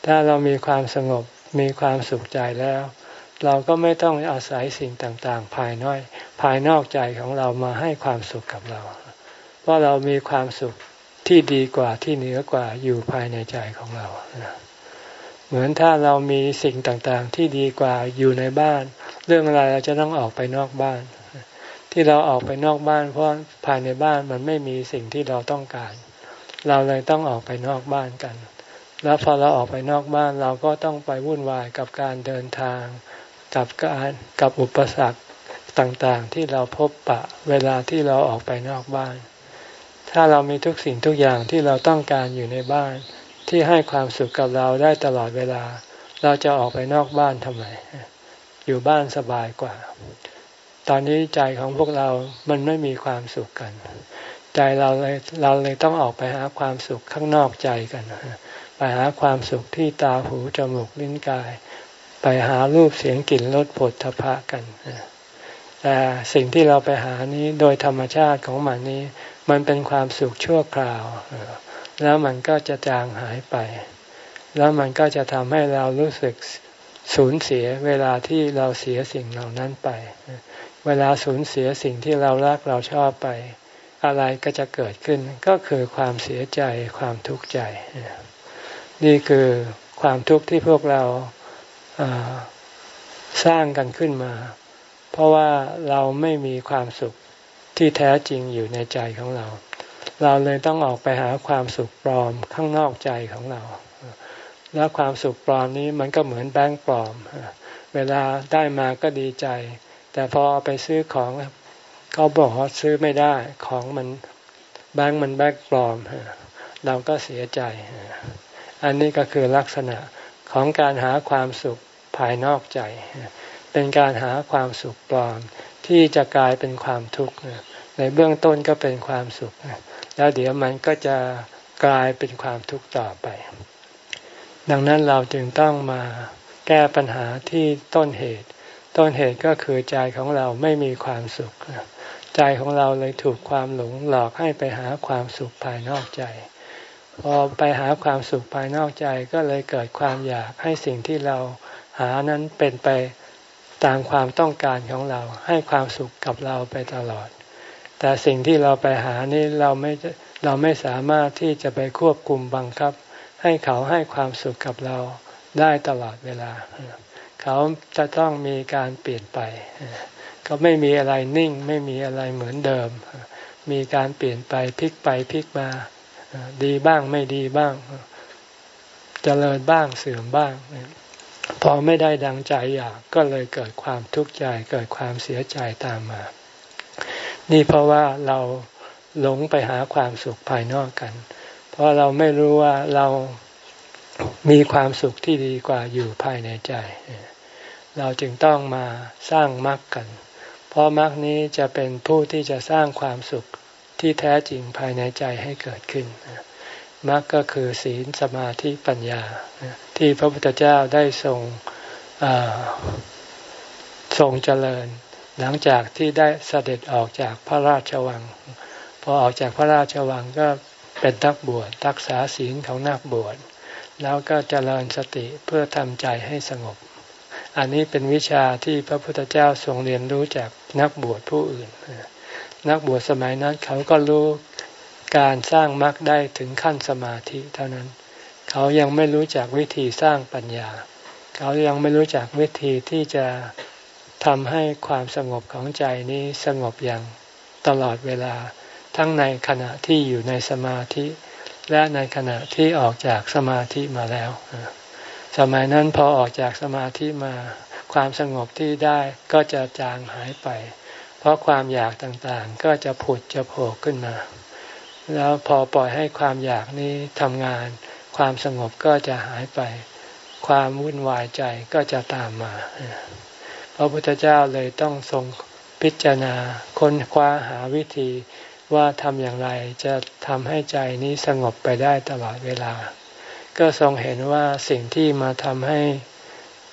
ถ้าเรามีความสงบมีความสุขใจแล้ว เราก็ไม่ต้องอาศัยสิ่งต่างๆ ภายนอกภายนอกใจของเรามาให้ความสุขกับเรา เพราะเรามีความสุขที่ดีกว่าที่เหนือกว่าอยู่ภายในใจของเรา เหมือนถ้าเรามีสิ่งต่างๆ ที่ดีกว่าอยู่ในบ้าน เรื่องอะไรเราจะต้องออกไปนอกบ้าน ที่เราออกไปนอกบ้าน เพราะภายในบ้านมันไม่มีสิ่งที่เราต้องการ เราเลยต้องออกไปนอกบ้านกัน แล้วพอเราออกไปนอกบ้านเราก็ต้องไปวุ่นวายกับการเดินทาง กับการกับอุปสรรคต่างๆ ที่เราพบปะเวลาที่เราออกไปนอกบ้าน ถ้าเรามีทุกสิ่งทุกอย่างที่เราต้องการอยู่ในบ้าน ที่ให้ความสุขกับเราได้ตลอดเวลา เราจะออกไปนอกบ้านทำไม อยู่บ้านสบายกว่า ตอนนี้ใจของพวกเรามันไม่มีความสุขกัน ใจเราเลยเราเลยต้องออกไปหาความสุขข้างนอกใจกัน ไปหาความสุขที่ตาหูจมูกลิ้นกาย ไปหารูปเสียงกลิ่นรสผลทพะกันแต่สิ่งที่เราไปหานี้โดยธรรมชาติของมันนี้ มันเป็นความสุขชั่วคราว แล้วมันก็จะจางหายไป แล้วมันก็จะทำให้เรารู้สึกสูญเสียเวลาที่เราเสียสิ่งเหล่านั้นไป เวลาสูญเสียสิ่งที่เรารักเราชอบไป อะไรก็จะเกิดขึ้นก็คือความเสียใจความทุกข์ใจ นี่คือความทุกข์ที่พวกเรา สร้างกันขึ้นมา เพราะว่าเราไม่มีความสุขที่แท้จริงอยู่ในใจของเรา เราเลยต้องออกไปหาความสุขปลอมข้างนอกใจของเรา แล้วความสุขปลอมนี้มันก็เหมือนแบงค์ปลอม เวลาได้มาก็ดีใจ แต่พอไปซื้อของเขาบอกว่าซื้อไม่ได้ของมันแบงค์มันแบงค์ปลอม เราก็เสียใจ อันนี้ก็คือลักษณะของการหาความสุขายนอกใจ เป็นการหาความสุขปลอมที่จะกลายเป็นความทุกข์ในเบื้องต้นก็เป็นความสุข แล้วเดี๋ยวมันก็จะกลายเป็นความทุกข์ต่อไป ดังนั้นเราจึงต้องมาแก้ปัญหาที่ต้นเหตุ ต้นเหตุก็คือใจของเราไม่มีความสุข ใจของเราเลยถูกความหลงหลอกให้ไปหาความสุขภายนอกใจ พอไปหาความสุขภายนอกใจก็เลยเกิดความอยากให้สิ่งที่เราานั้นเป็นไปตามความต้องการของเรา ให้ความสุขกับเราไปตลอด แต่สิ่งที่เราไปหานี้เราไม่เราไม่สามารถที่จะไปควบคุมบังคับ ให้เขาให้ความสุขกับเราได้ตลอดเวลา เขาจะต้องมีการเปลี่ยนไป ก็ไม่มีอะไรนิ่งไม่มีอะไรเหมือนเดิม มีการเปลี่ยนไปพลิกไปพลิกมา ดีบ้างไม่ดีบ้างจเจริญบ้างเสื่อมบ้าง พอไม่ได้ดังใจอยากก็เลยเกิดความทุกข์ใจเกิดความเสียใจตามมา นี่เพราะว่าเราหลงไปหาความสุขภายนอกกัน เพราะเราไม่รู้ว่าเรามีความสุขที่ดีกว่าอยู่ภายในใจ เราจึงต้องมาสร้างมรรคกัน เพราะมรรคนี้จะเป็นผู้ที่จะสร้างความสุขที่แท้จริงภายในใจให้เกิดขึ้นมรรคก็คือศีลสมาธิปัญญา ที่พระพุทธเจ้าได้ทรงทรงเจริญ หลังจากที่ได้เสด็จออกจากพระราชวัง พอออกจากพระราชวังก็เป็นนักบวชรักษาศีลของนักบวชแล้วก็เจริญสติเพื่อทำใจให้สงบ อันนี้เป็นวิชาที่พระพุทธเจ้าทรงเรียนรู้จากนักบวชผู้อื่น นักบวชสมัยนั้นเขาก็รู้การสร้างมรรคได้ถึงขั้นสมาธิเท่านั้น เขายังไม่รู้จักวิธีสร้างปัญญา เขายังไม่รู้จักวิธีที่จะทำให้ความสงบของใจนี้สงบอย่างตลอดเวลา ทั้งในขณะที่อยู่ในสมาธิ และในขณะที่ออกจากสมาธิมาแล้ว สมัยนั้นพอออกจากสมาธิมา ความสงบที่ได้ก็จะจางหายไป เพราะความอยากต่างๆ ก็จะผุดจะโผล่ขึ้นมา แล้วพอปล่อยให้ความอยากนี้ทำงาน ความสงบก็จะหายไป ความวุ่นวายใจก็จะตามมา พระพุทธเจ้าเลยต้องทรงพิจารณาค้นคว้าหาวิธีว่าทำอย่างไรจะทำให้ใจนี้สงบไปได้ตลอดเวลา ก็ทรงเห็นว่าสิ่งที่มาทำให้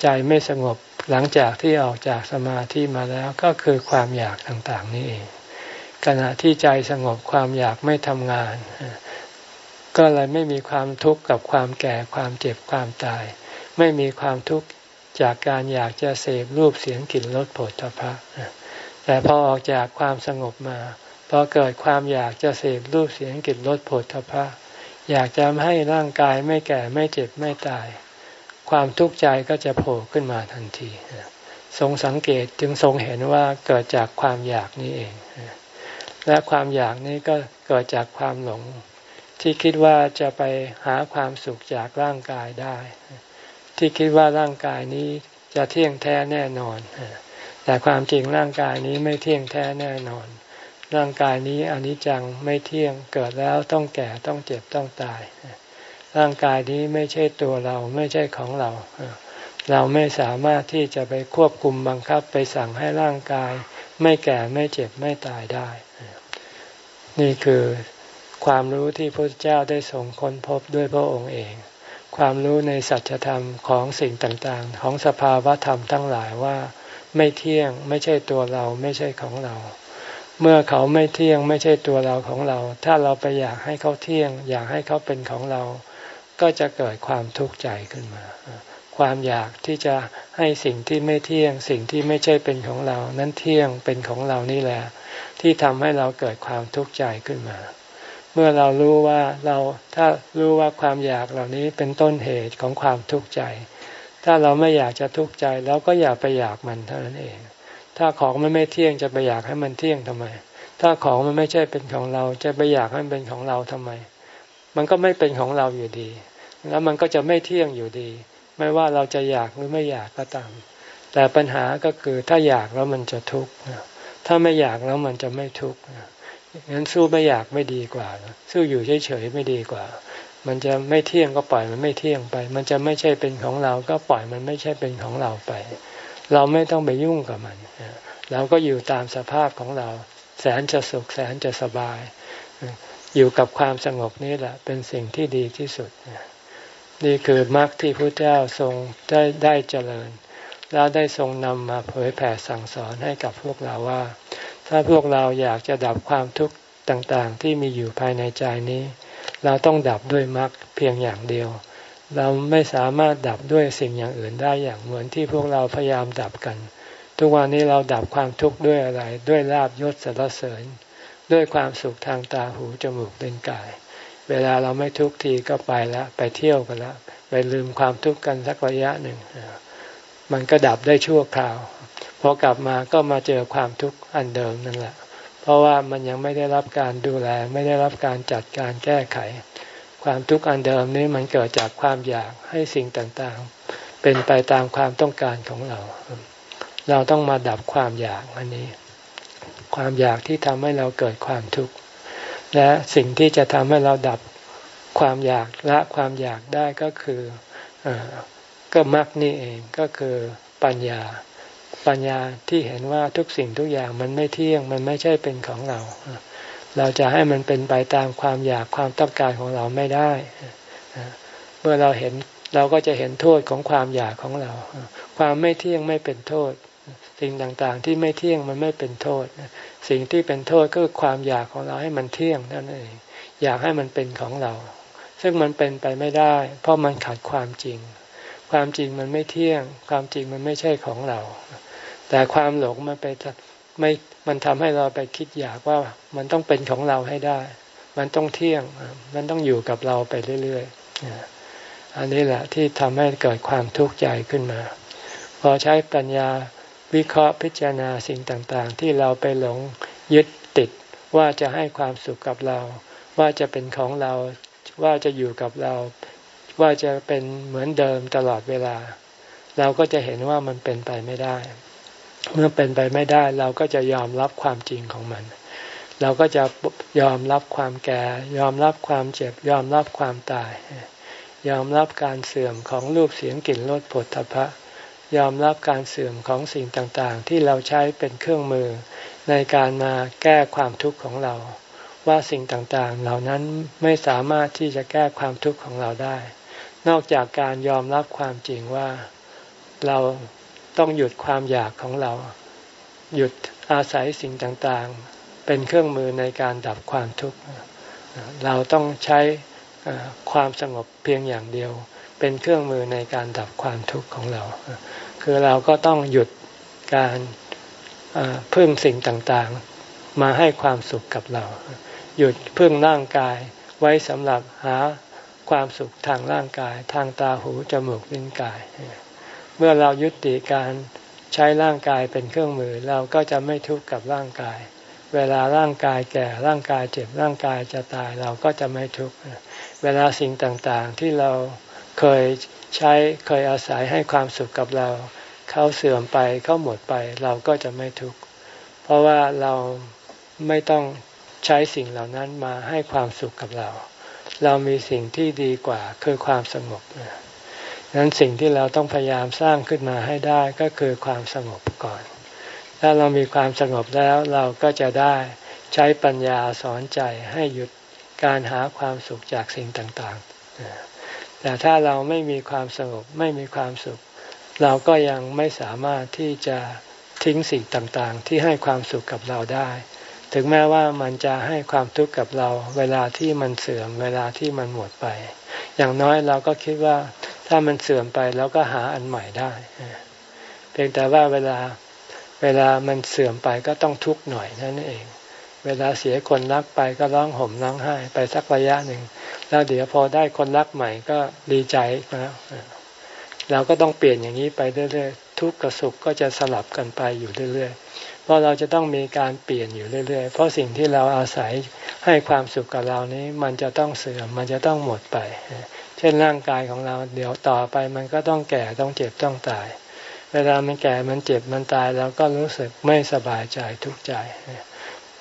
ใจไม่สงบหลังจากที่ออกจากสมาธิมาแล้วก็คือความอยากต่างๆนี่เองขณะที่ใจสงบความอยากไม่ทำงาน ก็เลยไม่มีความทุกข์กับความแก่ความเจ็บความตาย ไม่มีความทุกข์จากการอยากจะเสพรูปเสียงกลิ่นรสผลพระแต่พอออกจากความสงบมาพอเกิดความอยากจะเสพรูปเสียงกลิ่นรสผลพระอยากจะให้ร่างกายไม่แก่ไม่เจ็บไม่ตาย ความทุกข์ใจก็จะโผล่ขึ้นมาทันทีทรงสังเกตจึงทรงเห็นว่าเกิดจากความอยากนี้เอง และความอยากนี้ก็เกิดจากความหลง ที่คิดว่าจะไปหาความสุขจากร่างกายได้ ที่คิดว่าร่างกายนี้จะเที่ยงแท้แน่นอน แต่ความจริงร่างกายนี้ไม่เที่ยงแท้แน่นอน ร่างกายนี้อนิจจังไม่เที่ยงเกิดแล้วต้องแก่ต้องเจ็บต้องตาย ร่างกายนี้ไม่ใช่ตัวเราไม่ใช่ของเรา เราไม่สามารถที่จะไปควบคุมบังคับไปสั่งให้ร่างกาย ไม่แก่ไม่เจ็บไม่ตายได้ นี่คือ ความรู้ที่พระเจ้าได้ส่งค้นพบด้วยพระองค์เอง ความรู้ในสัจธรรมของสิ่งต่างๆ ของสภาวะธรรมทั้งหลายว่าไม่เที่ยงไม่ใช่ตัวเราไม่ใช่ของเรา เมื่อเขาไม่เที่ยงไม่ใช่ตัวเราของเรา ถ้าเราไปอยากให้เขาเที่ยง อยากให้เขาเป็นของเรา ก็จะเกิดความทุกข์ใจขึ้นมา ความอยากที่จะให้สิ่งที่ไม่เที่ยง สิ่งที่ไม่ใช่เป็นของเรา นั้นเที่ยงเป็นของเรานี่แหละ ที่ทำให้เราเกิดความทุกข์ใจขึ้นมา เมื่อเรารู้ว่าเราถ้ารู้ว่าความอยากเหล่านี้เป็นต้นเหตุของความทุกข์ใจ ถ้าเราไม่อยากจะทุกข์ใจเราก็อย่าไปอยากมันเท่านั้นเอง ถ้าของมันไม่เที่ยงจะไปอยากให้มันเที่ยงทำไม ถ้าของมันไม่ใช่เป็นของเราจะไปอยากให้มันเป็นของเราทำไม มันก็ไม่เป็นของเราอยู่ดี แล้วมันก็จะไม่เที่ยงอยู่ดี ไม่ว่าเราจะอยากหรือไม่อยากก็ตาม แต่ปัญหาก็คือถ้าอยากแล้วมันจะทุกข์ถ้าไม่อยากแล้วมันจะไม่ทุกข์ งั้นสู้ไม่อยากไม่ดีกว่าสู้อยู่เฉยๆไม่ดีกว่า มันจะไม่เที่ยงก็ปล่อยมันไม่เที่ยงไป มันจะไม่ใช่เป็นของเราก็ปล่อยมันไม่ใช่เป็นของเราไป เราไม่ต้องไปยุ่งกับมันเราก็อยู่ตามสภาพของเรา แสนจะสุขแสนจะสบาย อยู่กับความสงบนี่แหละ เป็นสิ่งที่ดีที่สุด นี่คือมรรคที่พระเจ้าทรงได้ได้เจริญ แล้วได้ทรงนำมาเผยแผ่สั่งสอนให้กับพวกเราว่า ถ้าพวกเราอยากจะดับความทุกข์ต่างๆ ที่มีอยู่ภายในใจนี้ เราต้องดับด้วยมรรคเพียงอย่างเดียว เราไม่สามารถดับด้วยสิ่งอย่างอื่นได้อย่างเหมือนที่พวกเราพยายามดับกัน ทุกวันนี้เราดับความทุกข์ด้วยอะไร ด้วยลาบยศสรรเสริญ ด้วยความสุขทางตาหูจมูกเล่นกาย เวลาเราไม่ทุกข์ทีก็ไปแล้วไปเที่ยวกันแล้วไปลืมความทุกข์กันสักระยะหนึ่งมันก็ดับได้ชั่วคราว พอกลับมาก็มาเจอความทุกข์อันเดิมนั่นแหละ เพราะว่ามันยังไม่ได้รับการดูแล ไม่ได้รับการจัดการแก้ไข ความทุกข์อันเดิมนี้มันเกิดจากความอยากให้สิ่งต่างๆ เป็นไปตามความต้องการของเรา เราต้องมาดับความอยากอันนี้ ความอยากที่ทำให้เราเกิดความทุกข์และสิ่งที่จะทำให้เราดับความอยากละความอยากได้ก็คืออก็มรรคนี่เองก็คือปัญญา ปัญญาที่เห็นว่าทุกสิ่งทุกอย่างมันไม่เที่ยง มันไม่ใช่เป็นของเรา เราจะให้มันเป็นไปตามความอยากความต้องการของเราไม่ได้ เมื่อเราเห็นเราก็จะเห็นโทษของความอยากของเรา ความไม่เที่ยงไม่เป็นโทษ สิ่งต่างๆที่ไม่เที่ยงมันไม่เป็นโทษ สิ่งที่เป็นโทษก็คือความอยากของเราให้มันเที่ยงนั่นเอง อยากให้มันเป็นของเรา ซึ่งมันเป็นไปไม่ได้ เพราะมันขัดความจริง ความจริงมันไม่เที่ยง ความจริงมันไม่ใช่ของเรา แต่ความหลงมันไปไม่มันทำให้เราไปคิดอยากว่ามันต้องเป็นของเราให้ได้ มันต้องเที่ยง มันต้องอยู่กับเราไปเรื่อยๆอันนี้แหละที่ทำให้เกิดความทุกข์ใจขึ้นมา พอใช้ปัญญาวิเคราะห์พิจารณาสิ่งต่างๆ ที่เราไปหลงยึดติดว่าจะให้ความสุขกับเรา ว่าจะเป็นของเราว่าจะอยู่กับเรา ว่าจะเป็นเหมือนเดิมตลอดเวลา เราก็จะเห็นว่ามันเป็นไปไม่ได้ เมื่อเป็นไปไม่ได้เราก็จะยอมรับความจริงของมัน เราก็จะยอมรับความแก่ ยอมรับความเจ็บ ยอมรับความตาย ยอมรับการเสื่อมของรูปเสียงกลิ่นรสผลทพะ ยอมรับการเสื่อมของสิ่งต่างๆ ที่เราใช้เป็นเครื่องมือ ในการมาแก้ความทุกข์ของเรา ว่าสิ่งต่างๆ เหล่านั้นไม่สามารถที่จะแก้ความทุกข์ของเราได้ นอกจากการยอมรับความจริงว่าเรา ต้องหยุดความอยากของเรา หยุดอาศัยสิ่งต่างๆ เป็นเครื่องมือในการดับความทุกข์เราต้องใช้ความสงบเพียงอย่างเดียว เป็นเครื่องมือในการดับความทุกข์ของเรา คือเราก็ต้องหยุดการพึ่งสิ่งต่างๆ มาให้ความสุขกับเรา หยุดพึ่งร่างกายไว้สำหรับหาความสุขทางร่างกาย ทางตาหูจมูกลิ้นกาย เมื่อเรายุติการใช้ร่างกายเป็นเครื่องมือ เราก็จะไม่ทุกข์กับร่างกาย เวลาร่างกายแก่ร่างกายเจ็บร่างกายจะตายเราก็จะไม่ทุกข์เวลาสิ่งต่างๆที่เราเคยใช้เคยอาศัยให้ความสุขกับเรา เขาเสื่อมไปเขาหมดไปเราก็จะไม่ทุกข์เพราะว่าเราไม่ต้องใช้สิ่งเหล่านั้นมาให้ความสุขกับเรา เรามีสิ่งที่ดีกว่าคือความสงบ นั้นสิ่งที่เราต้องพยายามสร้างขึ้นมาให้ได้ก็คือความสงบก่อน ถ้าเรามีความสงบแล้วเราก็จะได้ใช้ปัญญาสอนใจให้หยุดการหาความสุขจากสิ่งต่างๆ แต่ถ้าเราไม่มีความสงบไม่มีความสุข เราก็ยังไม่สามารถที่จะทิ้งสิ่งต่างๆ ที่ให้ความสุขกับเราได้ ถึงแม้ว่ามันจะให้ความทุกข์กับเรา เวลาที่มันเสื่อม เวลาที่มันหมดไป อย่างน้อยเราก็คิดว่า ถ้ามันเสื่อมไปเราก็หาอันใหม่ได้ เพียงแต่ว่าเวลาเวลามันเสื่อมไปก็ต้องทุกข์หน่อยนั่นเอง เวลาเสียคนรักไปก็ร้องห่มร้องไห้ ไปสักระยะหนึ่ง แล้วเดี๋ยวพอได้คนรักใหม่ก็ดีใจแล้วเราก็ต้องเปลี่ยนอย่างนี้ไปเรื่อยๆ ทุกข์กับสุขก็จะสลับกันไปอยู่เรื่อยๆ เพราะเราจะต้องมีการเปลี่ยนอยู่เรื่อยๆ เพราะสิ่งที่เราอาศัยให้ความสุขกับเรานี้ มันจะต้องเสื่อม มันจะต้องหมดไป เช่นร่างกายของเรา เดี๋ยวต่อไปมันก็ต้องแก่ต้องเจ็บต้องตาย เวลามันแก่มันเจ็บมันตายเราก็รู้สึกไม่สบายใจทุกข์ใจ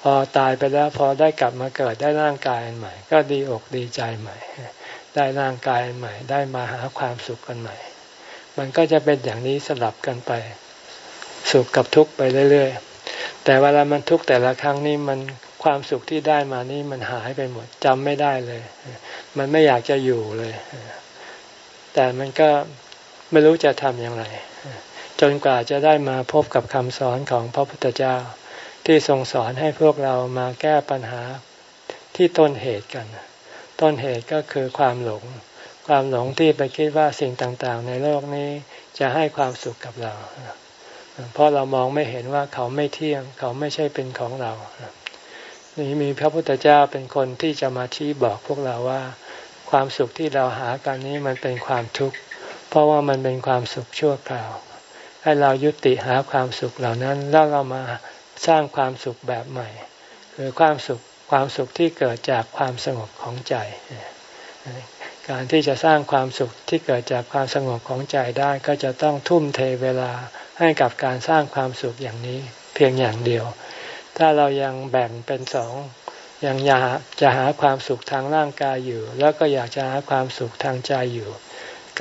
พอตายไปแล้วพอได้กลับมาเกิดได้ร่างกายใหม่ ก็ดีอกดีใจใหม่ ได้ร่างกายใหม่ ได้มาหาความสุขกันใหม่ มันก็จะเป็นอย่างนี้สลับกันไป สุขกับทุกข์ไปเรื่อย ๆ แต่เวลามันทุกข์แต่ละครั้งนี่มัน ความสุขที่ได้มานี่มันหายไปหมดจำไม่ได้เลย มันไม่อยากจะอยู่เลย แต่มันก็ไม่รู้จะทำอย่างไร จนกว่าจะได้มาพบกับคำสอนของพระพุทธเจ้า ที่ทรงสอนให้พวกเรามาแก้ปัญหาที่ต้นเหตุกัน ต้นเหตุก็คือความหลง ความหลงที่ไปคิดว่าสิ่งต่างๆ ในโลกนี้จะให้ความสุขกับเรา เพราะเรามองไม่เห็นว่าเขาไม่เที่ยง เขาไม่ใช่เป็นของเรา นี่มีพระพุทธเจ้าเป็นคนที่จะมาชี้บอกพวกเราว่า ความสุขที่เราหากันนี้มันเป็นความทุกข์เพราะว่ามันเป็นความสุขชั่วคราว ให้เรายุติหาความสุขเหล่านั้นแล้วเรามาสร้างความสุขแบบใหม่ คือความสุขความสุขที่เกิดจากความสงบของใจ การที่จะสร้างความสุขที่เกิดจากความสงบของใจได้ก็จะต้องทุ่มเทเวลาให้กับการสร้างความสุขอย่างนี้เพียงอย่างเดียว ถ้าเรายังแบ่งเป็นสองยังอยากจะหาความสุขทางร่างกายอยู่ แล้วก็อยากจะหาความสุขทางใจอยู่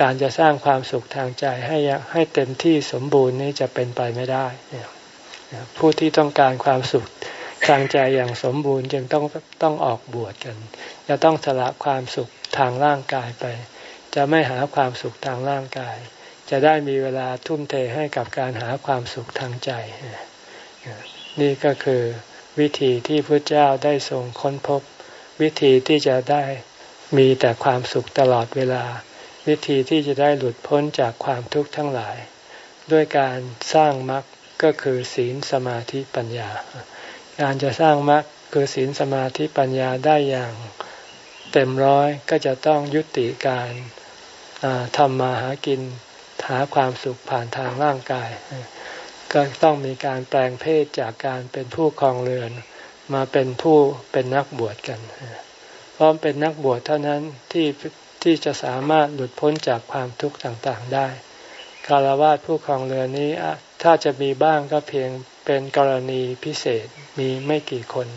การจะสร้างความสุขทางใจให้ให้เต็มที่สมบูรณ์นี้จะเป็นไปไม่ได้ ผู้ที่ต้องการความสุขทางใจอย่างสมบูรณ์จึงต้องต้องออกบวชกัน จะต้องสละความสุขทางร่างกายไป จะไม่หาความสุขทางร่างกาย จะได้มีเวลาทุ่มเทให้กับการหาความสุขทางใจ นี่ก็คือวิธีที่พระเจ้าได้ทรงค้นพบ วิธีที่จะได้มีแต่ความสุขตลอดเวลา วิธีที่จะได้หลุดพ้นจากความทุกข์ทั้งหลาย ด้วยการสร้างมรรคก็คือศีลสมาธิปัญญา การจะสร้างมรรคคือศีลสมาธิปัญญาได้อย่าง เต็มร้อยก็จะต้องยุติการทำมาหากินหาความสุขผ่านทางร่างกาย ก็ต้องมีการแปลงเพศจากการเป็นผู้ครองเรือน มาเป็นผู้เป็นนักบวชกัน เพราะเป็นนักบวชเท่านั้นที่ที่จะสามารถหลุดพ้นจากความทุกข์ต่างๆได้คารวะผู้ครองเรือนนี้ถ้าจะมีบ้างก็เพียงเป็นกรณีพิเศษมีไม่กี่คน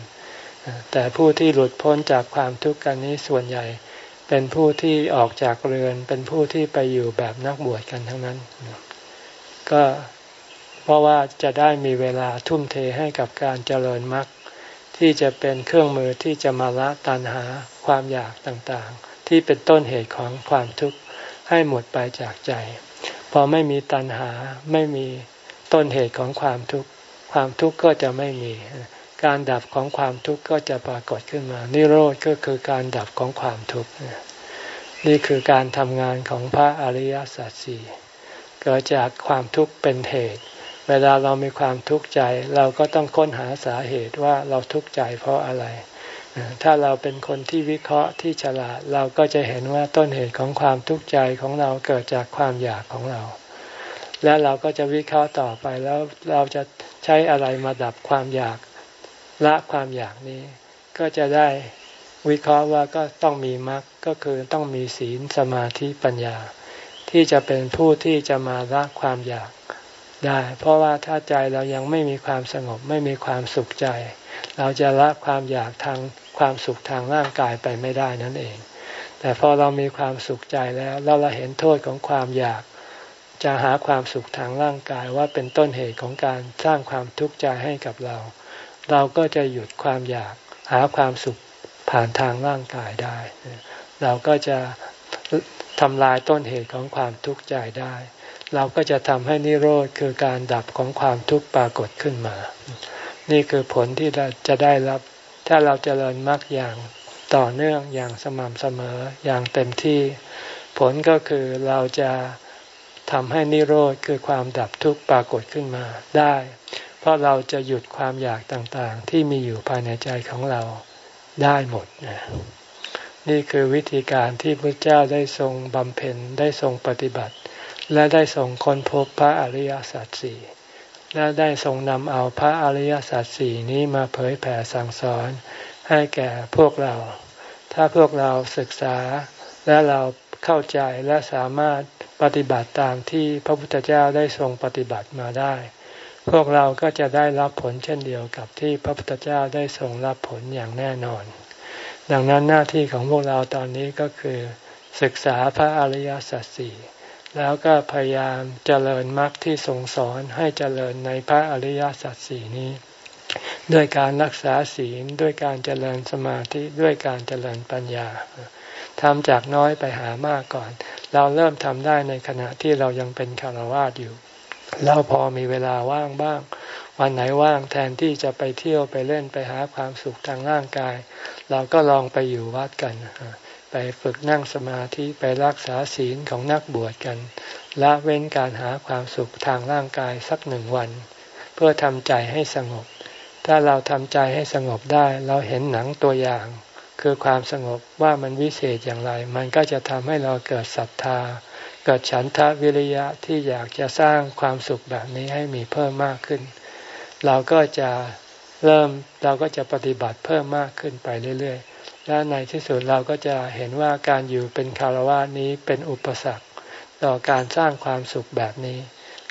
แต่ผู้ที่หลุดพ้นจากความทุกข์กันนี้ส่วนใหญ่ เป็นผู้ที่ออกจากเรือน เป็นผู้ที่ไปอยู่แบบนักบวชกันทั้งนั้น ก็ เพราะว่าจะได้มีเวลาทุ่มเทให้กับการเจริญมรรคที่จะเป็นเครื่องมือที่จะมาละตัณหาความอยากต่างๆ ที่เป็นต้นเหตุของความทุกข์ให้หมดไปจากใจ พอไม่มีตัณหาไม่มีต้นเหตุของความทุกข์ความทุกข์ก็จะไม่มี การดับของความทุกข์ก็จะปรากฏขึ้นมา นิโรธก็คือการดับของความทุกข์นี่คือการทำงานของพระอริยสัจสี่เกิดจากความทุกข์เป็นเหตุ เวลาเรามีความทุกข์ใจ เราก็ต้องค้นหาสาเหตุว่าเราทุกข์ใจเพราะอะไร ถ้าเราเป็นคนที่วิเคราะห์ที่ฉลาด เราก็จะเห็นว่าต้นเหตุของความทุกข์ใจของเราเกิดจากความอยากของเรา และเราก็จะวิเคราะห์ต่อไปแล้วเราจะใช้อะไรมาดับความอยากละความอยากนี้ ก็จะได้วิเคราะห์ว่าก็ต้องมีมรรคก็คือต้องมีศีลสมาธิปัญญา ที่จะเป็นผู้ที่จะมาละความอยาก ได้ เพราะว่าถ้าใจเรายังไม่มีความสงบไม่มีความสุขใจ เราจะละความอยากทางความสุขทางร่างกายไปไม่ได้นั่นเอง แต่พอเรามีความสุขใจแล้วเราเราเห็นโทษของความอยาก จะหาความสุขทางร่างกายว่าเป็นต้นเหตุของการสร้างความทุกข์ใจให้กับเรา เราก็จะหยุดความอยากหาความสุขผ่านทางร่างกายได้ เราก็จะทำลายต้นเหตุของความทุกข์ใจได้ เราก็จะทำให้นิโรธคือการดับของความทุกข์ปรากฏขึ้นมา นี่คือผลที่เราจะได้รับ ถ้าเราจเจริญมรรคอย่างต่อเนื่องอย่างสม่ำเสมออย่างเต็มที่ ผลก็คือเราจะทำให้นิโรธคือความดับทุกข์ปรากฏขึ้นมาได้ เพราะเราจะหยุดความอยากต่างๆ ที่มีอยู่ภายในใจของเราได้หมดนะนี่คือวิธีการที่พระเจ้าได้ทรงบำเพ็ญได้ทรงปฏิบัติ และได้ทรงค้นพบพระอริยสัจสี่และได้ทรงนำเอาพระอริยสัจสี่นี้มาเผยแผ่สั่งสอนให้แก่พวกเรา ถ้าพวกเราศึกษาและเราเข้าใจและสามารถปฏิบัติตามที่พระพุทธเจ้าได้ทรงปฏิบัติมาได้ พวกเราก็จะได้รับผลเช่นเดียวกับที่พระพุทธเจ้าได้ทรงรับผลอย่างแน่นอน ดังนั้นหน้าที่ของพวกเราตอนนี้ก็คือ ศึกษาพระอริยสัจสี่ แล้วก็พยายามเจริญมรรคที่ทรงสอนให้เจริญในพระอริยสัจสี่นี้ ด้วยการรักษาศีลด้วยการเจริญสมาธิด้วยการเจริญปัญญาทำจากน้อยไปหามากก่อน เราเริ่มทำได้ในขณะที่เรายังเป็นคารวาสอยู่ แล้วพอมีเวลาว่างบ้าง วันไหนว่างแทนที่จะไปเที่ยวไปเล่นไปหาความสุขทางร่างกาย เราก็ลองไปอยู่วัดกัน ไปฝึกนั่งสมาธิไปรักษาศีลของนักบวชกัน ละเว้นการหาความสุขทางร่างกายสักหนึ่งวัน เพื่อทำใจให้สงบ ถ้าเราทำใจให้สงบได้ เราเห็นหนังตัวอย่าง คือความสงบว่ามันวิเศษอย่างไร มันก็จะทำให้เราเกิดศรัทธา เกิดฉันทะวิริยะที่อยากจะสร้างความสุขแบบนี้ให้มีเพิ่มมากขึ้น เราก็จะเริ่มเราก็จะปฏิบัติเพิ่มมากขึ้นไปเรื่อยๆ และในที่สุดเราก็จะเห็นว่าการอยู่เป็นคารวะนี้เป็นอุปสรรค ต่อการสร้างความสุขแบบนี้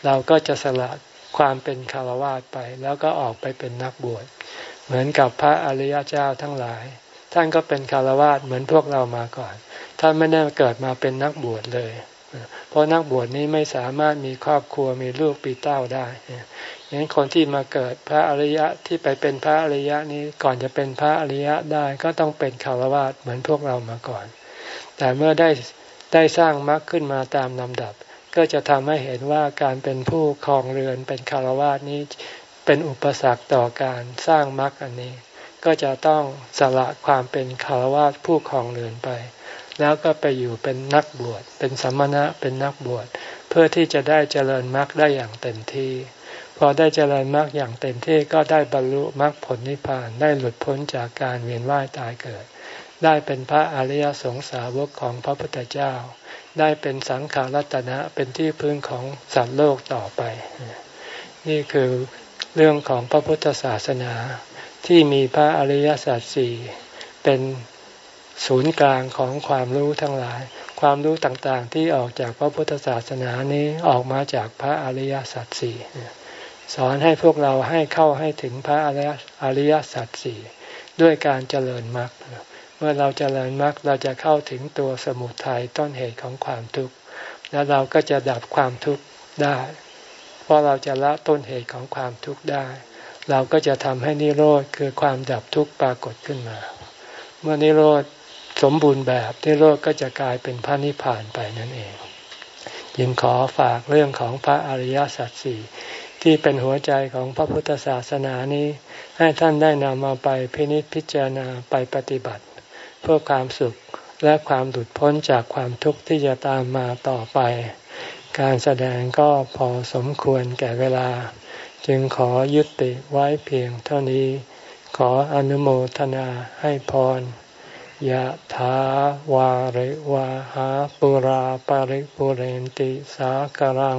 เราก็จะสละความเป็นคารวะไป แล้วก็ออกไปเป็นนักบวช เหมือนกับพระอริยเจ้าทั้งหลาย ท่านก็เป็นคารวะเหมือนพวกเรามาก่อน ท่านไม่ได้เกิดมาเป็นนักบวชเลย เพราะนักบวชนี้ไม่สามารถมีครอบครัวมีลูกปีเต้าได้ ยังคนที่มาเกิดพระอริยะที่ไปเป็นพระอริยะนี้ก่อนจะเป็นพระอริยะได้ก็ต้องเป็นคารวะเหมือนพวกเรามาก่อน แต่เมื่อได้ได้สร้างมรรคขึ้นมาตามลำดับ ก็จะทำให้เห็นว่าการเป็นผู้ครองเรือนเป็นคารวะนี้เป็นอุปสรรคต่อการสร้างมรรคอันนี้ ก็จะต้องสละความเป็นคารวะผู้ครองเรือนไป แล้วก็ไปอยู่เป็นนักบวช เป็นสมณะเป็นนักบวช เพื่อที่จะได้เจริญมรรคได้อย่างเต็มที่ พอได้เจริญมรรคอย่างเต็มที่ก็ได้บรรลุมรรคผลนิพพานได้หลุดพ้นจากการเวียนว่ายตายเกิด ได้เป็นพระอริยสงสาวกของพระพุทธเจ้า ได้เป็นสังขารัตนะเป็นที่พึ่งของสัตว์โลกต่อไป นี่คือเรื่องของพระพุทธศาสนาที่มีพระอริยสัจสี่เป็นศูนย์กลางของความรู้ทั้งหลาย ความรู้ต่างๆที่ออกจากพระพุทธศาสนานี้ออกมาจากพระอริยสัจสี่ สอนให้พวกเราให้เข้าให้ถึงพระอริยสัจสี่ด้วยการเจริญมรรคเมื่อเราเจริญมรรคเราจะเข้าถึงตัวสมุทัยต้นเหตุของความทุกข์แล้วเราก็จะดับความทุกข์ได้ เพราะเราจะละต้นเหตุของความทุกข์ได้ เราก็จะทำให้นิโรธคือความดับทุกข์ปรากฏขึ้นมา เมื่อนิโรธสมบูรณ์แบบนิโรธก็จะกลายเป็นพระนิพพานไปนั่นเอง ยิงขอฝากเรื่องของพระอริยสัจสี่ ที่เป็นหัวใจของพระพุทธศาสนานี้ ให้ท่านได้นำมาไปพินิจพิจารณาไปปฏิบัติ เพื่อความสุขและความหลุดพ้นจากความทุกข์ที่จะตามมาต่อไป การแสดงก็พอสมควรแก่เวลา จึงขอยุติไว้เพียงเท่านี้ ขออนุโมทนาให้พรยะถาวาริวาหาปุราปาริปุเรนติสากรัง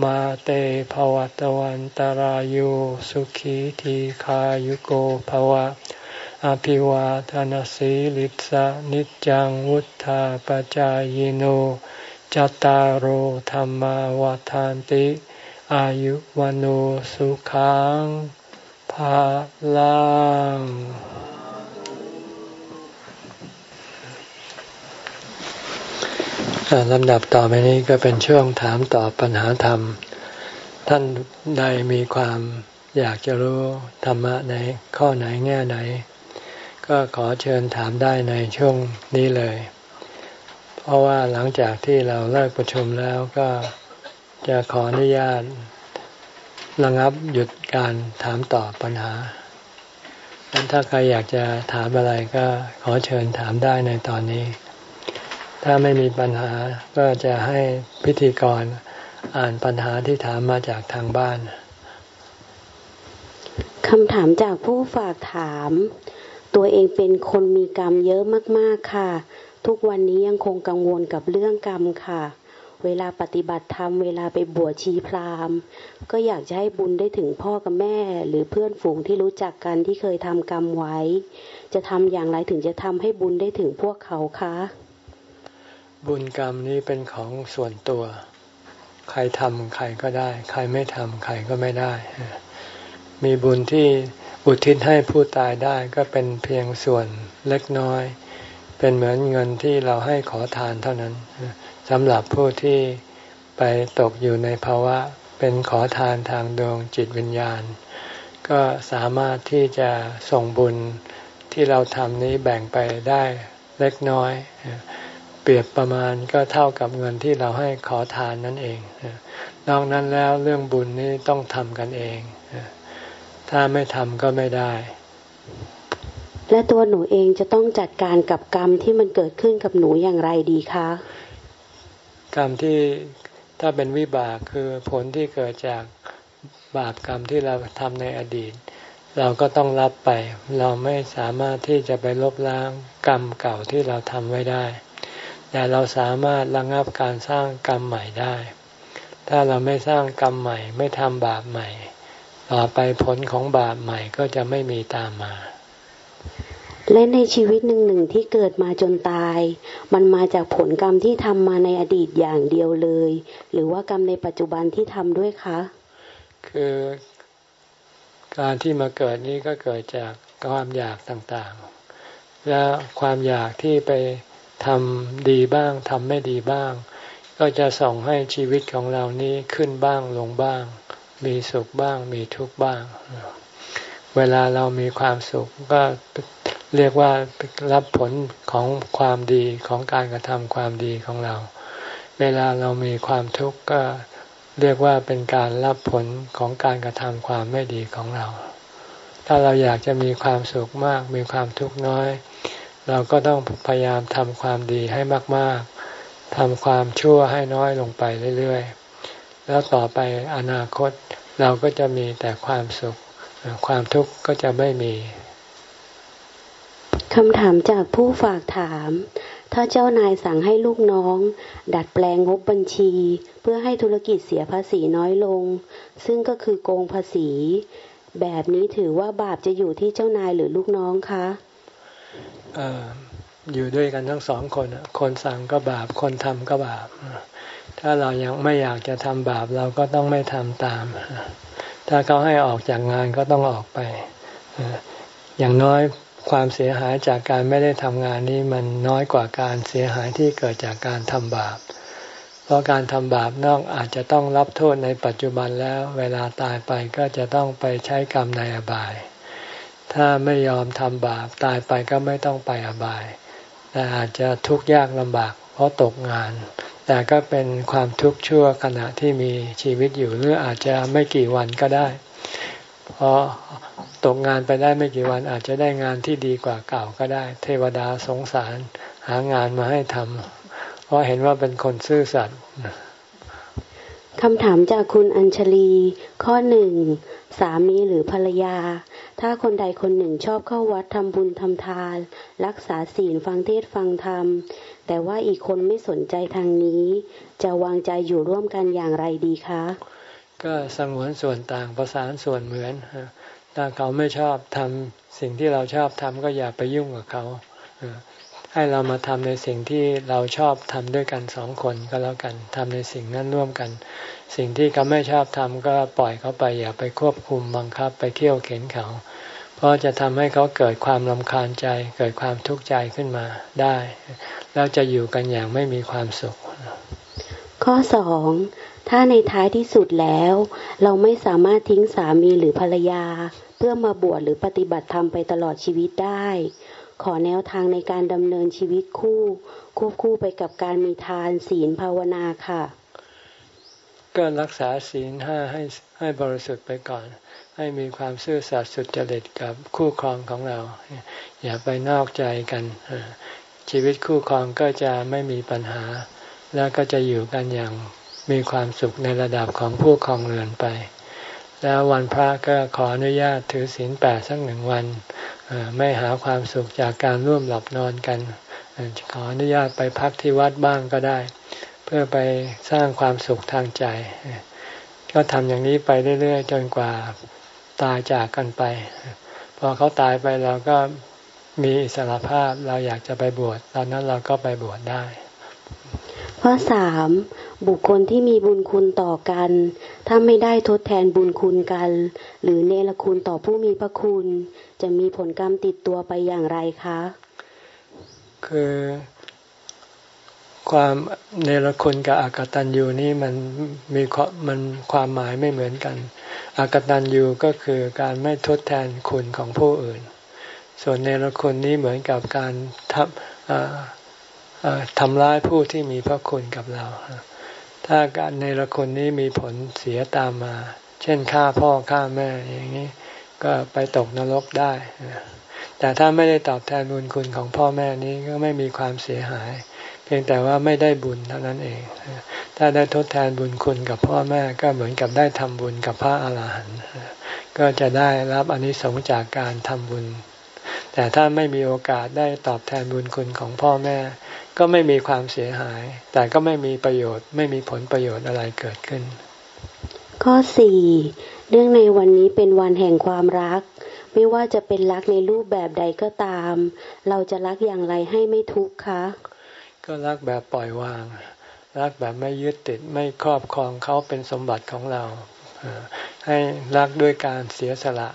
มาเตภวตวันตารโยสุขีทีขายุโกภวะ อภิวาทานสีลิสะนิจังวุธาปจายโนจตารโหธรรมวาทานติ อายุวันโสุขังภาลัง ลำดับต่อไปนี้ก็เป็นช่วงถามตอบปัญหาธรรม ท่านใดมีความอยากจะรู้ธรรมะในข้อไหนแง่ไหน ก็ขอเชิญถามได้ในช่วงนี้เลย เพราะว่าหลังจากที่เราเลิกประชุมแล้วก็จะขออนุญาตระงับหยุดการถามตอบปัญหาดังนั้นถ้าใครอยากจะถามอะไรก็ขอเชิญถามได้ในตอนนี้ ถ้าไม่มีปัญหาก็จะให้พิธีกรอ่านปัญหาที่ถามมาจากทางบ้านคำถามจากผู้ฝากถาม ตัวเองเป็นคนมีกรรมเยอะมากๆค่ะ ทุกวันนี้ยังคงกังวลกับเรื่องกรรมค่ะ เวลาปฏิบัติธรรมเวลาไปบวชชีพรามก็อยากจะให้บุญได้ถึงพ่อกับแม่ หรือเพื่อนฝูงที่รู้จักกันที่เคยทำกรรมไว้ จะทำอย่างไรถึงจะทำให้บุญได้ถึงพวกเขาคะ บุญกรรมนี้เป็นของส่วนตัว ใครทำใครก็ได้ ใครไม่ทำใครก็ไม่ได้ มีบุญที่อุทิศให้ผู้ตายได้ก็เป็นเพียงส่วนเล็กน้อย เป็นเหมือนเงินที่เราให้ขอทานเท่านั้นสำหรับผู้ที่ไปตกอยู่ในภาวะเป็นขอทานทางดวงจิตวิญญาณ ก็สามารถที่จะส่งบุญที่เราทำนี้แบ่งไปได้เล็กน้อย เปรียบประมาณก็เท่ากับเงินที่เราให้ขอทานนั่นเอง นอกนั้นแล้วเรื่องบุญนี้ต้องทำกันเอง ถ้าไม่ทำก็ไม่ได้แและตัวหนูเองจะต้องจัดการกับกรรมที่มันเกิดขึ้นกับหนูอย่างไรดีคะ กรรมที่ถ้าเป็นวิบากคือผลที่เกิดจากบาปกรรมที่เราทำในอดีต เราก็ต้องรับไป เราไม่สามารถที่จะไปลบล้างกรรมเก่าที่เราทำไว้ได้ แต่เราสามารถระงับการสร้างกรรมใหม่ได้ ถ้าเราไม่สร้างกรรมใหม่ ไม่ทำบาปใหม่ ต่อไปผลของบาปใหม่ก็จะไม่มีตามมาและในชีวิตหนึ่งหนึ่งที่เกิดมาจนตาย มันมาจากผลกรรมที่ทำมาในอดีตอย่างเดียวเลย หรือว่ากรรมในปัจจุบันที่ทำด้วยคะ คือการที่มาเกิดนี้ก็เกิดจากความอยากต่างๆ และความอยากที่ไป ทำดีบ้างทำไม่ดีบ้าง ก็จะส่งให้ชีวิตของเรานี้ขึ้นบ้างลงบ้าง มีสุขบ้างมีทุกข์บ้าง เวลาเรามีความสุขก็เรียกว่ารับผลของความดีของการกระทำความดีของเรา เวลาเรามีความทุกข์ก็เรียกว่าเป็นการรับผลของการกระทำความไม่ดีของเรา ถ้าเราอยากจะมีความสุขมากมีความทุกข์น้อย เราก็ต้องพยายามทำความดีให้มาก ๆทำความชั่วให้น้อยลงไปเรื่อยๆ แล้วต่อไปอนาคตเราก็จะมีแต่ความสุข ความทุกข์ก็จะไม่มีคำถามจากผู้ฝากถาม ถ้าเจ้านายสั่งให้ลูกน้อง ดัดแปลงงบบัญชี เพื่อให้ธุรกิจเสียภาษีน้อยลง ซึ่งก็คือโกงภาษี แบบนี้ถือว่าบาปจะอยู่ที่เจ้านายหรือลูกน้องคะ อยู่ด้วยกันทั้งสองคนคนสั่งก็บาปคนทำก็บาปถ้าเรายังไม่อยากจะทำบาปเราก็ต้องไม่ทำตาม ถ้าเขาให้ออกจากงานก็ต้องออกไป อย่างน้อยความเสียหายจากการไม่ได้ทำงานนี้มันน้อยกว่าการเสียหายที่เกิดจากการทำบาป เพราะการทำบาปนอกอาจจะต้องรับโทษในปัจจุบันแล้ว เวลาตายไปก็จะต้องไปใช้กรรมในอบาย ถ้าไม่ยอมทำบาปตายไปก็ไม่ต้องไปอบาย แต่อาจจะทุกข์ยากลำบาก เพราะตกงาน แต่ก็เป็นความทุกข์ชั่วขณะที่มีชีวิตอยู่หรืออาจจะไม่กี่วันก็ได้ เพราะตกงานไปได้ไม่กี่วันอาจจะได้งานที่ดีกว่าเก่าก็ได้ เทวดาสงสารหางานมาให้ทำเพราะเห็นว่าเป็นคนซื่อสัตย์คำถามจากคุณอัญชลี ข้อหนึ่ง สามีหรือภรรยา ถ้าคนใดคนหนึ่งชอบเข้าวัดทำบุญทำทาน รักษาศีลฟังเทศฟังธรรม แต่ว่าอีกคนไม่สนใจทางนี้ จะวางใจอยู่ร่วมกันอย่างไรดีคะ ก็สงวนส่วนต่างประสานส่วนเหมือน ถ้าเขาไม่ชอบทำสิ่งที่เราชอบทำก็อย่าไปยุ่งกับเขา ให้เรามาทำในสิ่งที่เราชอบทำด้วยกันสองคนก็แล้วกันทำในสิ่งนั้นร่วมกันสิ่งที่เขาไม่ชอบทำก็ปล่อยเขาไปอย่าไปควบคุมบังคับไปเคี่ยวเข็นเขา ราะจะทำให้เขาเกิดความลำคาญใจ เกิดความทุกข์ใจขึ้นมาได้ แล้วจะอยู่กันอย่างไม่มีความสุข ข้อสองถ้าในท้ายที่สุดแล้ว เราไม่สามารถทิ้งสามีหรือภรรยา เพื่อมาบวชหรือปฏิบัติธรรมไปตลอดชีวิตได้ ขอแนวทางในการดำเนินชีวิตคู่ ควบคู่ไปกับการมีทานศีลภาวนาค่ะ ก็รักษาศีลห้าให้ให้บริสุทธิ์ไปก่อน ให้มีความซื่อสัตย์สุจริตกับคู่ครองของเรา อย่าไปนอกใจกัน ชีวิตคู่ครองก็จะไม่มีปัญหา แล้วก็จะอยู่กันอย่างมีความสุขในระดับของผู้ครองเรือนไป แล้ววันพระก็ขออนุญาตถือศีลแปดสักหนึ่งวันไม่หาความสุขจากการร่วมหลับนอนกัน ขออนุญาตไปพักที่วัดบ้างก็ได้ เพื่อไปสร้างความสุขทางใจ ก็ทำอย่างนี้ไปเรื่อยๆ จนกว่าตายจากกันไป พอเขาตายไปเราก็มีอิสรภาพเราอยากจะไปบวชตอนนั้นเราก็ไปบวชได้ข้อสามบุคคลที่มีบุญคุณต่อกัน ถ้าไม่ได้ทดแทนบุญคุณกัน หรือเนรคุณต่อผู้มีพระคุณ จะมีผลกรรมติดตัวไปอย่างไรคะ คือ ความเนรคุณกับอากตันยูนี่มันมีมันความหมายไม่เหมือนกันอากตันยูก็คือการไม่ทดแทนคุณของผู้อื่น ส่วนเนรคุณนี้เหมือนกับการทำทำร้ายผู้ที่มีพระคุณกับเรา ถ้าการในละคนนี้มีผลเสียตามมา เช่นฆ่าพ่อฆ่าแม่อย่างนี้ก็ไปตกนรกได้ แต่ถ้าไม่ได้ตอบแทนบุญคุณของพ่อแม่นี้ก็ไม่มีความเสียหาย พียงแต่ว่าไม่ได้บุญเท่านั้นเอง ถ้าได้ทดแทนบุญคุณกับพ่อแม่ก็เหมือนกับได้ทำบุญกับพระอาหารหันต์ก็จะได้รับอนนิสงส์จากการทำบุญ แต่ถ้าไม่มีโอกาสได้ตอบแทนบุญคุณของพ่อแม่ ก็ไม่มีความเสียหาย แต่ก็ไม่มีประโยชน์ ไม่มีผลประโยชน์อะไรเกิดขึ้น ข้อสี่เรื่องในวันนี้เป็นวันแห่งความรัก ไม่ว่าจะเป็นรักในรูปแบบใดก็ตาม เราจะรักอย่างไรให้ไม่ทุกข์คะ ก็รักแบบปล่อยวาง รักแบบไม่ยึดติดไม่ครอบครองเขาเป็นสมบัติของเรา ให้รักด้วยการเสียสละ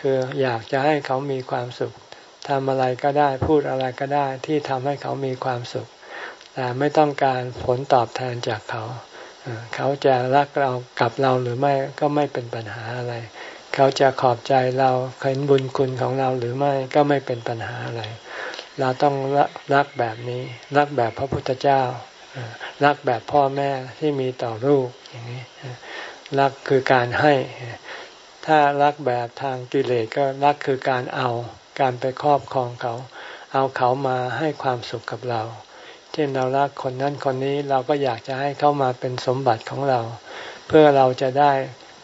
คืออยากจะให้เขามีความสุขทำอะไรก็ได้พูดอะไรก็ได้ที่ทำให้เขามีความสุข แต่ไม่ต้องการผลตอบแทนจากเขา เขาจะรักเรากับเราหรือไม่ก็ไม่เป็นปัญหาอะไร เขาจะขอบใจเราเห็นบุญคุณของเราหรือไม่ก็ไม่เป็นปัญหาอะไร เราต้องรักแบบนี้ รักแบบพระพุทธเจ้า รักแบบพ่อแม่ที่มีต่อลูกอย่างนี้ รักคือการให้ ถ้ารักแบบทางกิเลสก็รักคือการเอา การไปครอบครองเขา เอาเขามาให้ความสุขกับเรา เช่นเรารักคนนั้นคนนี้เราก็อยากจะให้เขามาเป็นสมบัติของเรา เพื่อเราจะได้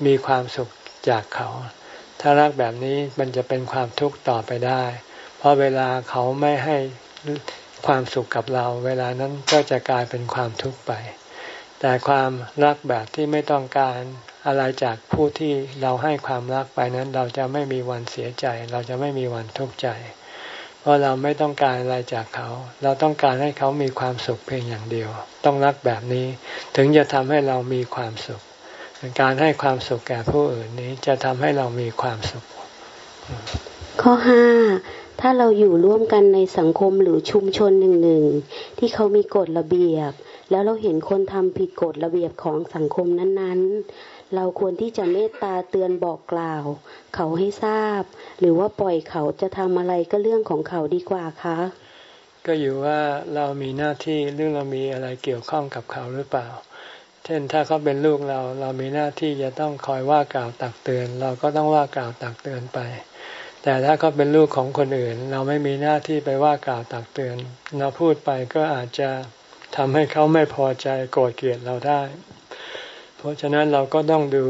มีความสุขจากเขา ถ้ารักแบบนี้มันจะเป็นความทุกข์ต่อไปได้ เพราะเวลาเขาไม่ให้ความสุขกับเรา เวลานั้นก็จะกลายเป็นความทุกข์ไป แต่ความรักแบบที่ไม่ต้องการอะไรจากผู้ที่เราให้ความรักไปนั้น เราจะไม่มีวันเสียใจ เราจะไม่มีวันทุกข์ใจ เพราะเราไม่ต้องการอะไรจากเขา เราต้องการให้เขามีความสุขเพียงอย่างเดียว ต้องรักแบบนี้ ถึงจะทำให้เรามีความสุข การให้ความสุขแก่ผู้อื่นนี้จะทำให้เรามีความสุข ข้อห้า ถ้าเราอยู่ร่วมกันในสังคมหรือชุมชนหนึ่งหนึ่งที่เขามีกฎระเบียบ แล้วเราเห็นคนทำผิดกฎระเบียบของสังคมนั้นๆ เราควรที่จะเมตตาเตือนบอกกล่าว เขาให้ทราบ หรือว่าปล่อยเขาจะทำอะไรก็เรื่องของเขาดีกว่าคะก็อยู่ว่าเรามีหน้าที่หรือเรามีอะไรเกี่ยวข้องกับเขาหรือเปล่า เช่นถ้าเขาเป็นลูกเรา เรามีหน้าที่จะต้องคอยว่ากล่าวตักเตือน เราก็ต้องว่ากล่าวตักเตือนไป แต่ถ้าเขาเป็นลูกของคนอื่น เราไม่มีหน้าที่ไปว่ากล่าวตักเตือน เราพูดไปก็อาจจะทำให้เขาไม่พอใจโกรธเกลียดเราได้ เพราะฉะนั้นเราก็ต้องดู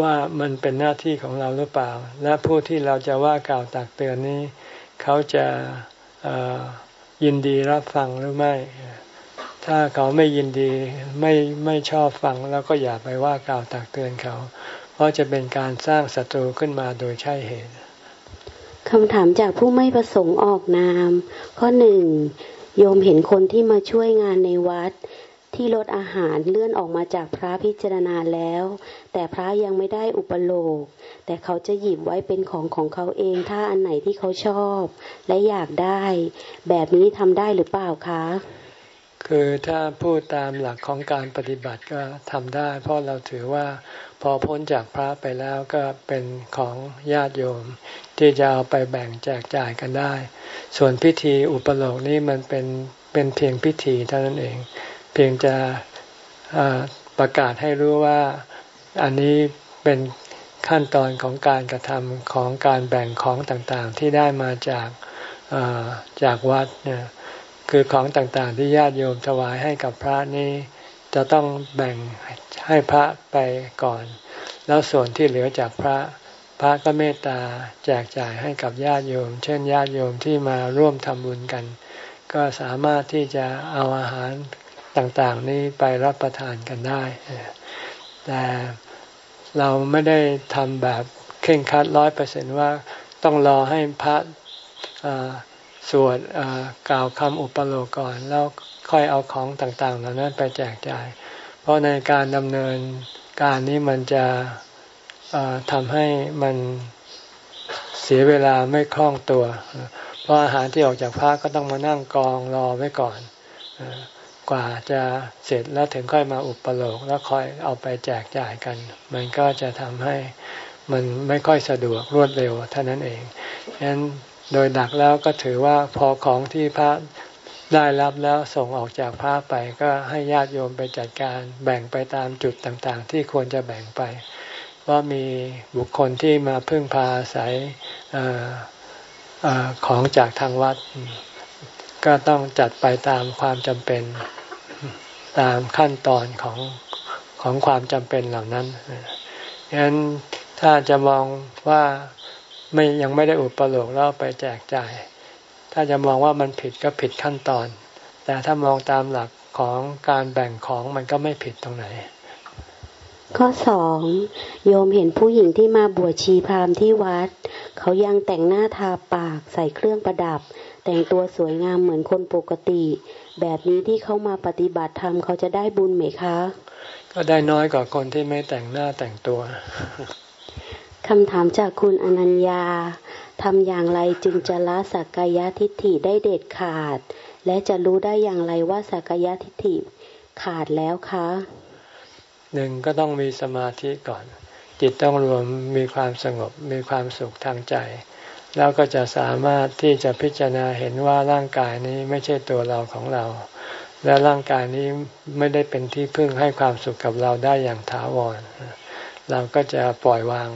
ว่ามันเป็นหน้าที่ของเราหรือเปล่า และผู้ที่เราจะว่ากล่าวตักเตือนนี้เขาจะยินดีรับฟังหรือไม่ ถ้าเขาไม่ยินดีไม่ไม่ชอบฟังแล้วก็อย่าไปว่ากล่าวตักเตือนเขา เพราะจะเป็นการสร้างศัตรูขึ้นมาโดยใช่เหตุ คำถามจากผู้ไม่ประสงค์ออกนาม ข้อหนึ่งโยมเห็นคนที่มาช่วยงานในวัด ที่รถอาหารเลื่อนออกมาจากพระพิจารณาแล้ว แต่พระยังไม่ได้อุปโลก แต่เขาจะหยิบไว้เป็นของของเขาเองถ้าอันไหนที่เขาชอบ และอยากได้ แบบนี้ทำได้หรือเปล่าคะ คือถ้าพูดตามหลักของการปฏิบัติก็ทำได้ เพราะเราถือว่า พอพ้นจากพระไปแล้วก็เป็นของญาติโยม ที่จะเอาไปแบ่งแจกจ่ายกันได้ ส่วนพิธีอุปโลกนี้มันเป็นเป็นเพียงพิธีเท่านั้นเอง เพียงจะประกาศให้รู้ว่าอันนี้เป็นขั้นตอนของการกระทำของการแบ่งของต่างๆ ที่ได้มาจากจากวัดเนี่ยคือของต่างๆ ที่ญาติโยมถวายให้กับพระนี้ จะต้องแบ่งให้พระไปก่อน แล้วส่วนที่เหลือจากพระพระก็เมตตาแจกจ่ายให้กับญาติโยม เช่นญาติโยมที่มาร่วมทำบุญกัน ก็สามารถที่จะเอาอาหารต่างๆ นี้ไปรับประทานกันได้ แต่เราไม่ได้ทำแบบเข่งคัดร้อยเปอร์เซนว่าต้องรอให้พระสวดกล่าวคำอุปโลกก่อน แล้ว ค่อยเอาของต่างๆ เหล่านั้นไปแจกจ่าย เพราะในการดำเนินการนี้มันจะทำให้มันเสียเวลาไม่คล่องตัว เพราะอาหารที่ออกจากพระก็ต้องมานั่งกองรอไว้ก่อน กว่าจะเสร็จแล้วถึงค่อยมาอุปโลกแล้วค่อยเอาไปแจกจ่ายกัน มันก็จะทำให้มันไม่ค่อยสะดวกรวดเร็วเท่านั้นเองฉะนั้นโดยดักแล้วก็ถือว่าพอของที่พระ ได้รับแล้วส่งออกจากพระไปก็ให้ญาติโยมไปจัดการแบ่งไปตามจุดต่างๆ ที่ควรจะแบ่งไปว่ามีบุคคลที่มาพึ่งพาอาศัยอของจากทางวัด ก็ต้องจัดไปตามความจำเป็นตามขั้นตอนของของความจำเป็นเหล่านั้นฉะนั้นถ้าจะมองว่าไม่ยังไม่ได้อุปโลกแล้วไปแจกจ่าย ถ้าจะมองว่ามันผิดก็ผิดขั้นตอน แต่ถ้ามองตามหลักของการแบ่งของมันก็ไม่ผิดตรงไหน ข้อสองโยมเห็นผู้หญิงที่มาบวชชีพรามที่วัด เขายังแต่งหน้าทาปากใส่เครื่องประดับ แต่งตัวสวยงามเหมือนคนปกติ แบบนี้ที่เขามาปฏิบัติธรรมเขาจะได้บุญไหมคะ ก็ได้น้อยกว่าคนที่ไม่แต่งหน้าแต่งตัวคำถามจากคุณอนัญญา ทำอย่างไรจึงจะละสักกายทิฏฐิได้เด็ดขาด และจะรู้ได้อย่างไรว่าสักกายทิฏฐิขาดแล้วคะหนึ่งก็ต้องมีสมาธิก่อน จิตต้องรวมมีความสงบมีความสุขทางใจ แล้วก็จะสามารถที่จะพิจารณาเห็นว่าร่างกายนี้ไม่ใช่ตัวเราของเรา และร่างกายนี้ไม่ได้เป็นที่พึ่งให้ความสุขกับเราได้อย่างถาวรเราก็จะปล่อยวาง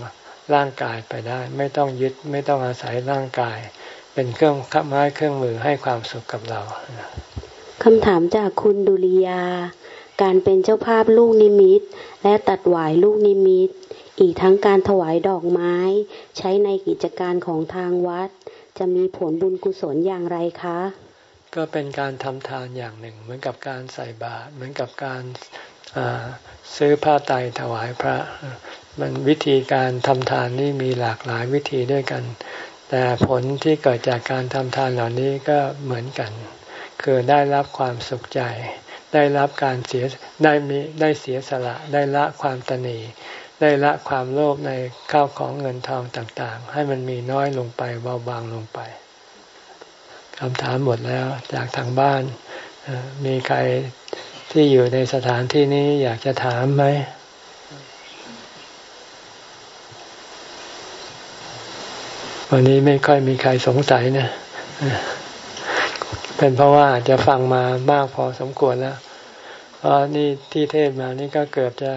ร่างกายไปได้ ไม่ต้องยึดไม่ต้องอาศัยร่างกาย เป็นเครื่องขับไม้เครื่องมือให้ความสุขกับเราคำถามจากคุณดุริยา การเป็นเจ้าภาพลูกนิมิต และตัดหวายลูกนิมิต อีกทั้งการถวายดอกไม้ ใช้ในกิจการของทางวัด จะมีผลบุญกุศลอย่างไรคะ ก็เป็นการทำทานอย่างหนึ่ง เหมือนกับการใส่บาตรเหมือนกับการ ซื้อผ้าไตรถวายพระ มันวิธีการทำทานนี่มีหลากหลายวิธีด้วยกัน แต่ผลที่เกิดจากการทำทานเหล่านี้ก็เหมือนกัน คือได้รับความสุขใจ ได้รับการเสียได้มีได้เสียสละได้ละความตนีได้ละความโลภในข้าวของเงินทองต่างๆ ให้มันมีน้อยลงไปเบาบางลงไปคำถามหมดแล้วจากทางบ้านมีใคร ที่อยู่ในสถานที่นี้อยากจะถามไหม วันนี้ไม่ค่อยมีใครสงสัยนะ เป็นเพราะว่าจะฟังมามากพอสมควรแล้ว เพราะนี่ที่เทศมานี่ก็เกือบจะ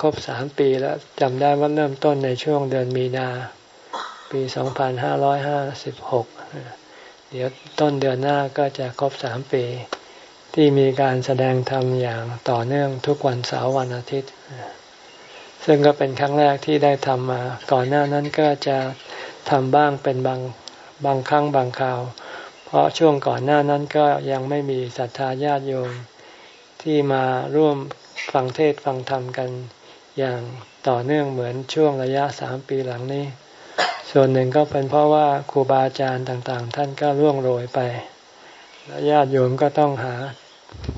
ครบสามปีแล้วจำได้ว่าเริ่มต้นในช่วงเดือนมีนาปีสองพันห้าร้อยห้าสิบหกเดี๋ยวต้นเดือนหน้าก็จะครบสามปี ที่มีการแสดงธรรมอย่างต่อเนื่องทุกวันเสาร์วันอาทิตย์ ซึ่งก็เป็นครั้งแรกที่ได้ทำมา ก่อนหน้านั้นก็จะทำบ้างเป็นบางบางครั้งบางคราว เพราะช่วงก่อนหน้านั้นก็ยังไม่มีศรัทธาญาติโยมที่มาร่วมฟังเทศฟังธรรมกันอย่างต่อเนื่องเหมือนช่วงระยะสามปีหลังนี้ ส่วนหนึ่งก็เป็นเพราะว่าครูบาอาจารย์ต่างๆ ท่านก็ร่วงโรยไป และญาติโยมก็ต้องหา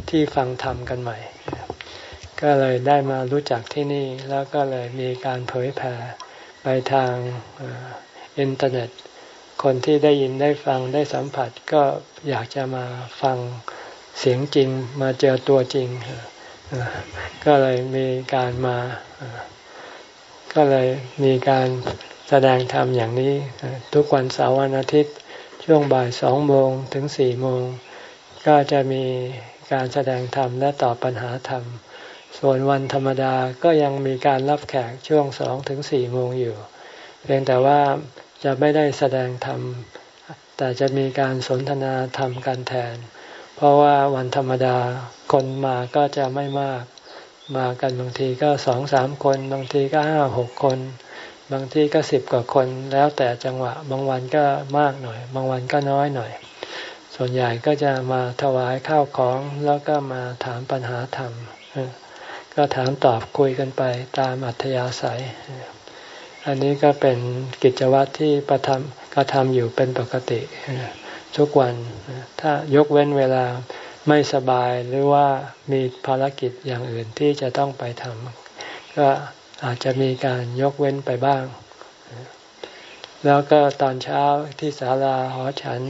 ที่ฟังธรรมกันใหม่ ก็เลยได้มารู้จักที่นี่ แล้วก็เลยมีการเผยแผ่ไปทางอินเทอร์เน็ต คนที่ได้ยินได้ฟังได้สัมผัสก็อยากจะมาฟังเสียงจริงมาเจอตัวจริง ก็เลยมีการมา ก็เลยมีการแสดงธรรมอย่างนี้ ทุกวันเสาร์วันอาทิตย์ช่วงบ่ายสองโมงถึงสี่โมง ก็จะมี การแสดงธรรมและตอบปัญหาธรรม ส่วนวันธรรมดาก็ยังมีการรับแขกช่วงสองถึงสี่โมงอยู่ เพียงแต่ว่าจะไม่ได้แสดงธรรม แต่จะมีการสนทนาธรรมกันแทน เพราะว่าวันธรรมดาคนมาก็จะไม่มาก มากันบางทีก็สองสามคน บางทีก็ห้าหกคน บางทีก็สิบกว่าคน แล้วแต่จังหวะ บางวันก็มากหน่อย บางวันก็น้อยหน่อย ส่วนใหญ่ก็จะมาถวายข้าวของแล้วก็มาถามปัญหาธรรม ก็ถามตอบคุยกันไปตามอัธยาศัย อันนี้ก็เป็นกิจวัตรที่ประทำกระทำอยู่เป็นปกติทุกวัน ถ้ายกเว้นเวลาไม่สบายหรือว่ามีภารกิจอย่างอื่นที่จะต้องไปทำก็อาจจะมีการยกเว้นไปบ้าง แล้วก็ตอนเช้าที่ศาลาหอฉัน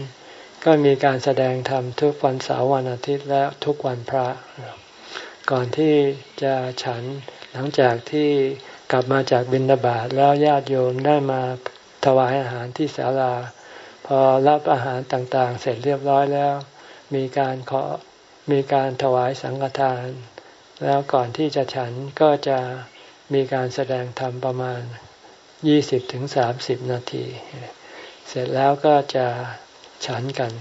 ก็มีการแสดงธรรมทุกวันเสาร์วันอาทิตย์และทุกวันพระ ก่อนที่จะฉันหลังจากที่กลับมาจากบินบาตแล้วญาติโยมได้มาถวายอาหารที่ศาลา พอรับอาหารต่างๆ เสร็จเรียบร้อยแล้ว มีการขอมีการถวายสังฆทาน แล้วก่อนที่จะฉันก็จะมีการแสดงธรรมประมาณยี่สิบถึงสามสิบนาที เสร็จแล้วก็จะ ฉันกัน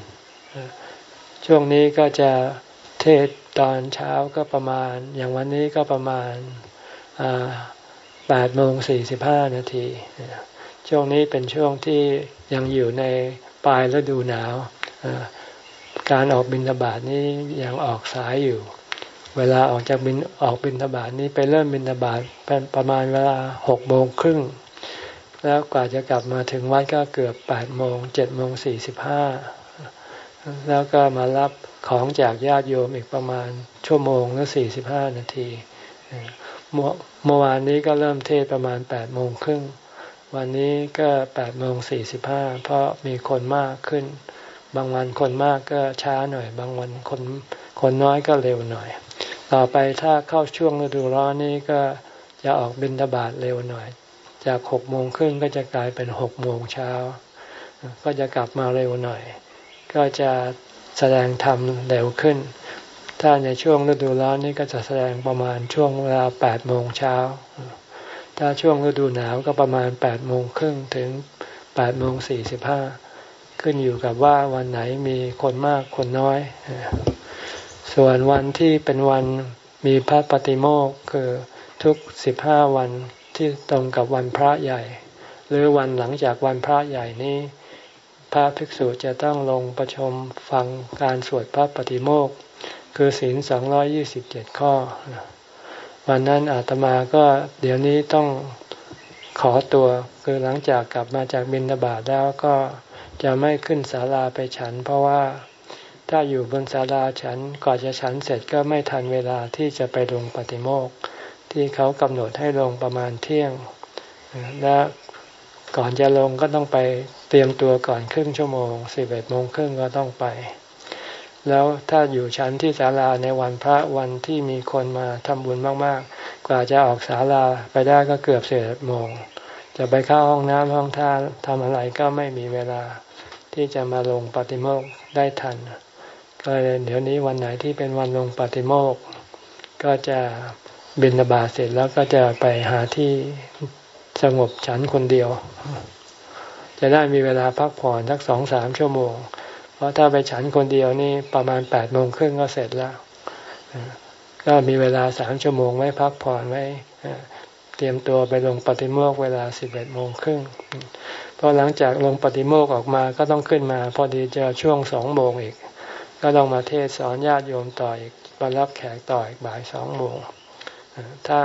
ช่วงนี้ก็จะเทศตอนเช้าก็ประมาณ อย่างวันนี้ก็ประมาณแปดโมงสี่สิบห้านาที ช่วงนี้เป็นช่วงที่ยังอยู่ในปลายฤดูหนาว การออกบินทบาทนี้ยังออกสายอยู่ เวลาออกจากบินออกบินทบาทนี้ไปเริ่มบินทบาทเป็นประมาณเวลาหกโมงครึ่ง แล้วกว่าจะกลับมาถึงวัดก็เกือบแปดโมงเจ็ดโมงสี่สิบห้าแล้วก็มารับของจากญาติโยมอีกประมาณชั่วโมงหรือสี่สิบห้านาทีเมื่อวานนี้ก็เริ่มเทศประมาณแปดโมงครึ่งวันนี้ก็แปดโมงสี่สิบห้าเพราะมีคนมากขึ้น บางวันคนมากก็ช้าหน่อย บางวันคนคนน้อยก็เร็วหน่อย ต่อไปถ้าเข้าช่วงฤดูร้อนนี้ก็จะออกบินทบาทเร็วหน่อย จากหกโมงครึ่งก็จะกลายเป็นหกโมงเช้า ก็จะกลับมาเร็วหน่อย ก็จะแสดงธรรมเร็วขึ้น ถ้าในช่วงฤดูร้อนนี่ก็จะแสดงประมาณช่วงเวลาแปดโมงเช้า ถ้าช่วงฤดูหนาวก็ประมาณแปดโมงครึ่งถึงแปดโมงสี่สิบห้าขึ้นอยู่กับว่าวันไหนมีคนมากคนน้อย ส่วนวันที่เป็นวันมีพระปฏิโมกคือทุกสิบห้าวัน ที่ตรงกับวันพระใหญ่ หรือวันหลังจากวันพระใหญ่นี้ พระภิกษุจะต้องลงประชมฟังการสวดพระปฏิโมกคือศีลสองร้อยยี่สิบเจ็ดข้อ วันนั้นอาตมาก็เดี๋ยวนี้ต้องขอตัวคือหลังจากกลับมาจากบินทบาทแล้วก็จะไม่ขึ้นศาลาไปฉัน เพราะว่าถ้าอยู่บนศาลาฉันก่อนจะฉันเสร็จก็ไม่ทันเวลาที่จะไปลงปฏิโมก ที่เขากำหนดให้ลงประมาณเที่ยง และก่อนจะลงก็ต้องไปเตรียมตัวก่อนครึ่งชั่วโมงสิบเอ็ดโมงครึ่งก็ต้องไป แล้วถ้าอยู่ชั้นที่ศาลาในวันพระวันที่มีคนมาทำบุญมากๆ กว่าจะออกศาลาไปได้ก็เกือบเสียโมง จะไปเข้าห้องน้ำห้องท่าทำอะไรก็ไม่มีเวลาที่จะมาลงปฏิโมกได้ทันก็เลยเดี๋ยวนี้วันไหนที่เป็นวันลงปฏิโมกก็จะ บินบาเสร็จแล้วก็จะไปหาที่สงบฉันคนเดียว จะได้มีเวลาพักผ่อนสักสองสามชั่วโมง เพราะถ้าไปฉันคนเดียวนี่ประมาณแปดโมงครึ่งก็เสร็จแล้ว ก็มีเวลาสามชั่วโมงไว้พักผ่อนไว้เตรียมตัวไปลงปฏิโมกเวลาสิบเอ็ดโมงครึ่งพอหลังจากลงปฏิโมกออกมาก็ต้องขึ้นมา พอดีเจอช่วงสองโมงอีก ก็ต้องมาเทศสอนญาติโยมต่ออีกมารับแขกต่ออีกบ่ายสองโมง ถ้า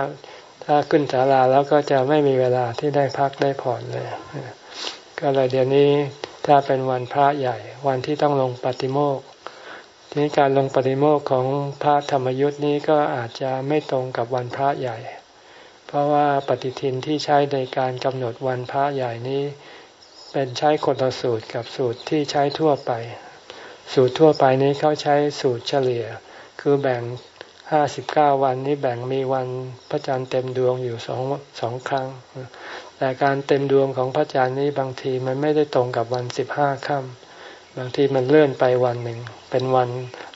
ถ้าขึ้นศาลาแล้วก็จะไม่มีเวลาที่ได้พักได้ผ่อนเลย ก็เลยเดี๋ยวนี้ถ้าเป็นวันพระใหญ่ วันที่ต้องลงปฏิโมกทีนี้การลงปฏิโมกของพระธรรมยุทธ์นี้ก็อาจจะไม่ตรงกับวันพระใหญ่ เพราะว่าปฏิทินที่ใช้ในการกำหนดวันพระใหญ่นี้ เป็นใช้คนละสูตรกับสูตรที่ใช้ทั่วไป สูตรทั่วไปนี้เขาใช้สูตรเฉลี่ย คือแบ่ง ห้าสิบเก้าวันนี้แบ่งมีวันพระจันทร์เต็มดวงอยู่สองสองครั้ง แต่การเต็มดวงของพระจันทร์นี้บางทีมันไม่ได้ตรงกับวันสิบห้าค่ำบางทีมันเลื่อนไปวันหนึ่ง เป็นวัน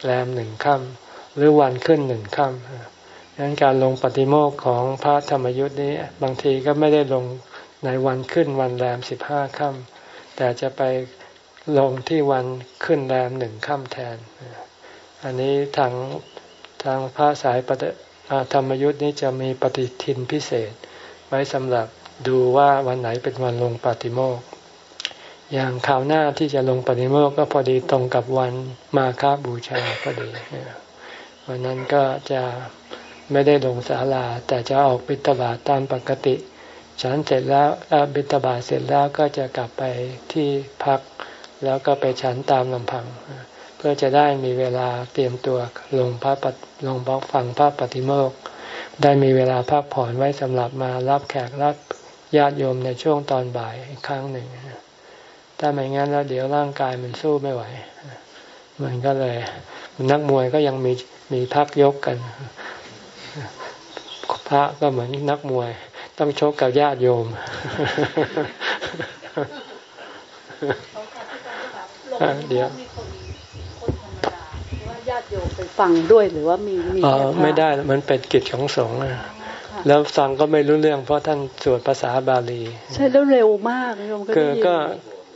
แรมหนึ่งค่ำหรือวันขึ้นหนึ่งค่ำดังนั้นการลงปฏิโมกของพระธรรมยุทธ์นี้บางทีก็ไม่ได้ลงในวันขึ้นวันแรมสิบห้าค่ำแต่จะไปลงที่วันขึ้นแรมหนึ่งค่ำแทน อันนี้ทาง ทางพระสายธรรมยุทธ์นี้จะมีปฏิทินพิเศษ ไว้สำหรับดูว่าวันไหนเป็นวันลงปฏิโมกอย่างข่าวหน้าที่จะลงปฏิโมกก็พอดีตรงกับวันมาคาบูชาพอดีวันนั้นก็จะไม่ได้ลงศาลา แต่จะออกบิณฑบาตตามปกติฉันเสร็จแล้วบิณฑบาตเสร็จแล้วก็จะกลับไปที่พัก แล้วก็ไปฉันตามลำพัง เพื่อจะได้มีเวลาเตรียมตัวลงพระลงฟังพระปฏิโมกได้มีเวลาพักผ่อนไว้สำหรับมารับแขกรับญาติโยมในช่วงตอนบ่ายอีกครั้งหนึ่งถ้าไม่งั้นแล้วเดี๋ยวร่างกายมันสู้ไม่ไหว มันก็เลยนักมวยก็ยังมีมีพักยกกัน พระก็เหมือนนักมวย ต้องชกกับญาติโยมเดี๋ยวญาติโยม ไปฟังด้วยหรือว่ามีมีอ๋อไม่ได้มันเป็นกิจของสงฆ์แล้วฟังก็ไม่รู้เรื่อง เพราะท่านสวดภาษาบาลี ใช่แล้วเร็วมากคือก็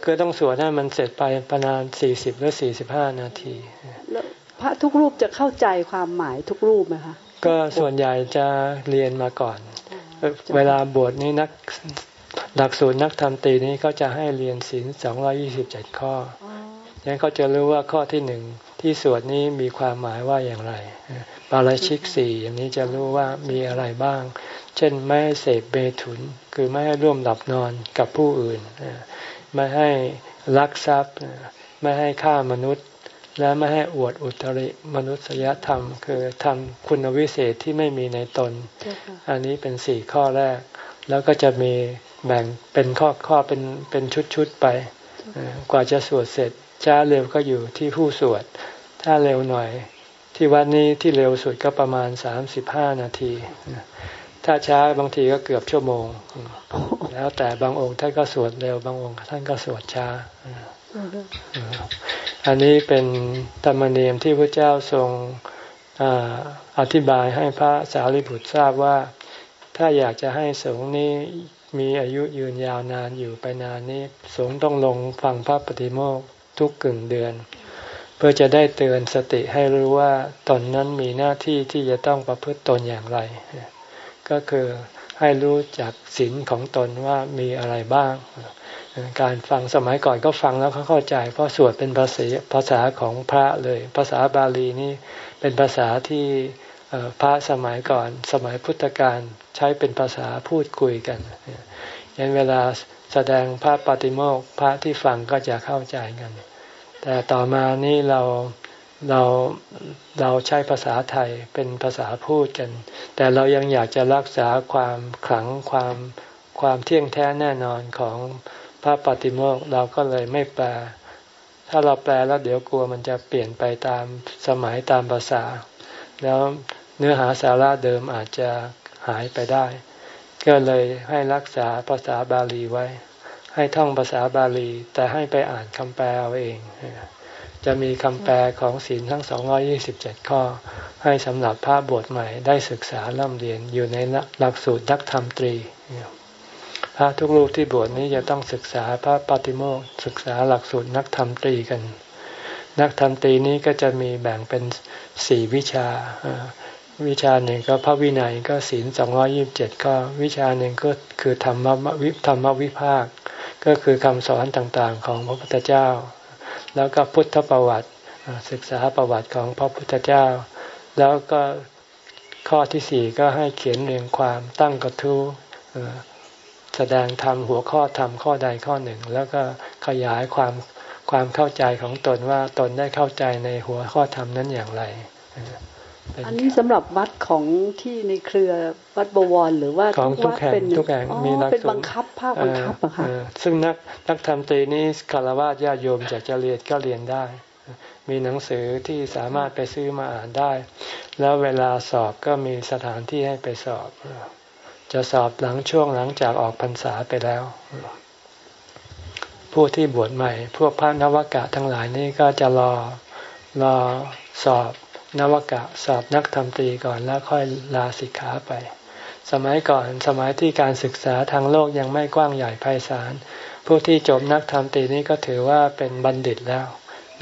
คือต้องสวดให้มันเสร็จไปประมาณสี่สิบหรือสี่สิบห้านาทีแล้วพระทุกรูปจะเข้าใจความหมายทุกรูปไหมคะก็ส่วนใหญ่จะเรียนมาก่อน เวลาบวชนี่นักหลักสูตรนักธรรมตรีนี้ก็จะให้เรียนศีลสองยี่สิบเจ็ดข้อยังเขาจะรู้ว่าข้อที่หนึ่ง ที่สวดนี้มีความหมายว่าอย่างไร ปาราชิกสี่อย่างนี้จะรู้ว่ามีอะไรบ้าง เช่นไม่ให้เสพเบถุน คือไม่ให้ร่วมหลับนอนกับผู้อื่น ไม่ให้ลักทรัพย์ ไม่ให้ฆ่ามนุษย์ และไม่ให้อวดอุตริมนุษยธรรม คือทำคุณวิเศษที่ไม่มีในตน อันนี้เป็นสี่ข้อแรก แล้วก็จะมีแบ่งเป็นข้อข้อเป็นเป็นชุดชุดไป กว่าจะสวดเสร็จ ช้าเร็วก็อยู่ที่ผู้สวด ถ้าเร็วหน่อย ที่วัดนี้ที่เร็วสุดก็ประมาณสามสิบห้านาที ถ้าช้าบางทีก็เกือบชั่วโมง แล้วแต่บางองค์ท่านก็สวดเร็ว บางองค์ท่านก็สวดช้า อันนี้เป็นธรรมเนียมที่พระเจ้าทรงอธิบายให้พระสารีบุตรทราบว่า ถ้าอยากจะให้สงฆ์นี้มีอายุยืนยาวนานอยู่ไปนานนี้ สงฆ์ต้องลงฟังพระปฏิโมก ทุกกึ่งเดือน เพื่อจะได้เตือนสติให้รู้ว่าตนนั้นมีหน้าที่ที่จะต้องประพฤติตนอย่างไร ก็คือให้รู้จักศีลของตนว่ามีอะไรบ้าง การฟังสมัยก่อนก็ฟังแล้วเขาเข้าใจ เพราะสวดเป็นภาษาภาษาของพระเลย ภาษาบาลีนี่เป็นภาษาที่พระสมัยก่อนสมัยพุทธกาลใช้เป็นภาษาพูดคุยกันยันเวลาแสดงพระปฏิโมกพระที่ฟังก็จะเข้าใจกัน แต่ต่อมานี่เราเราเราใช้ภาษาไทยเป็นภาษาพูดกัน แต่เรายังอยากจะรักษาความขลังความความเที่ยงแท้แน่นอนของพระปฏิโมกเราก็เลยไม่แปล ถ้าเราแปลแล้วเดี๋ยวกลัวมันจะเปลี่ยนไปตามสมัยตามภาษา แล้วเนื้อหาสาระเดิมอาจจะหายไปได้ ก็เลยให้รักษาภาษาบาลีไว้ ให้ท่องภาษาบาลี แต่ให้ไปอ่านคำแปลเอาเอง จะมีคำแปลของศีลทั้ง 227 ข้อ ให้สำหรับพระบวชใหม่ได้ศึกษาล่ำเรียนอยู่ในหลักสูตรนักธรรมตรี พระทุกรูปที่บวชนี้จะต้องศึกษาพระปฏิโมกศึกษาหลักสูตรนักธรรมตรีกัน นักธรรมตรีนี้ก็จะมีแบ่งเป็นสี่วิชาวิชาหนึ่งก็พระวินัยก็ศีลสองร้อยิบเจ็ดก็วิชาหนึ่งก็คือธรรมวิธรรมวิภาค ก็คือคำสอนต่างๆของพระพุทธเจ้า แล้วก็พุทธประวัติศึกษาประวัติของพระพุทธเจ้า แล้วก็ข้อที่สี่ก็ให้เขียนเรียงความตั้งกระทู้แสดงธรรมหัวข้อธรรมข้อใดข้อหนึ่ง แล้วก็ขยายความความเข้าใจของตนว่าตนได้เข้าใจในหัวข้อธรรมนั้นอย่างไร อันนี้สำหรับวัดของที่ในเครือวัดบวรหรือว่าของทุกแห่งทุกแห่งมีนักเป็นบังคับภาคบังคับอะค่ะซึ่งนักนักธรรมตรีนี้คารวะญาโยมจากจะเรียนก็เรียนได้ มีหนังสือที่สามารถไปซื้อมาอ่านได้ แล้วเวลาสอบก็มีสถานที่ให้ไปสอบ จะสอบหลังช่วงหลังจากออกพรรษาไปแล้วผู้ที่บวชใหม่ พวกพระนวกะทั้งหลายนี่ก็จะรอรอสอบ นวกะสอบนักธรรมตรีก่อนแล้วค่อยลาสิกขาไป สมัยก่อนสมัยที่การศึกษาทางโลกยังไม่กว้างใหญ่ไพศาลผู้ที่จบนักธรรมตรีนี้ก็ถือว่าเป็นบัณฑิตแล้ว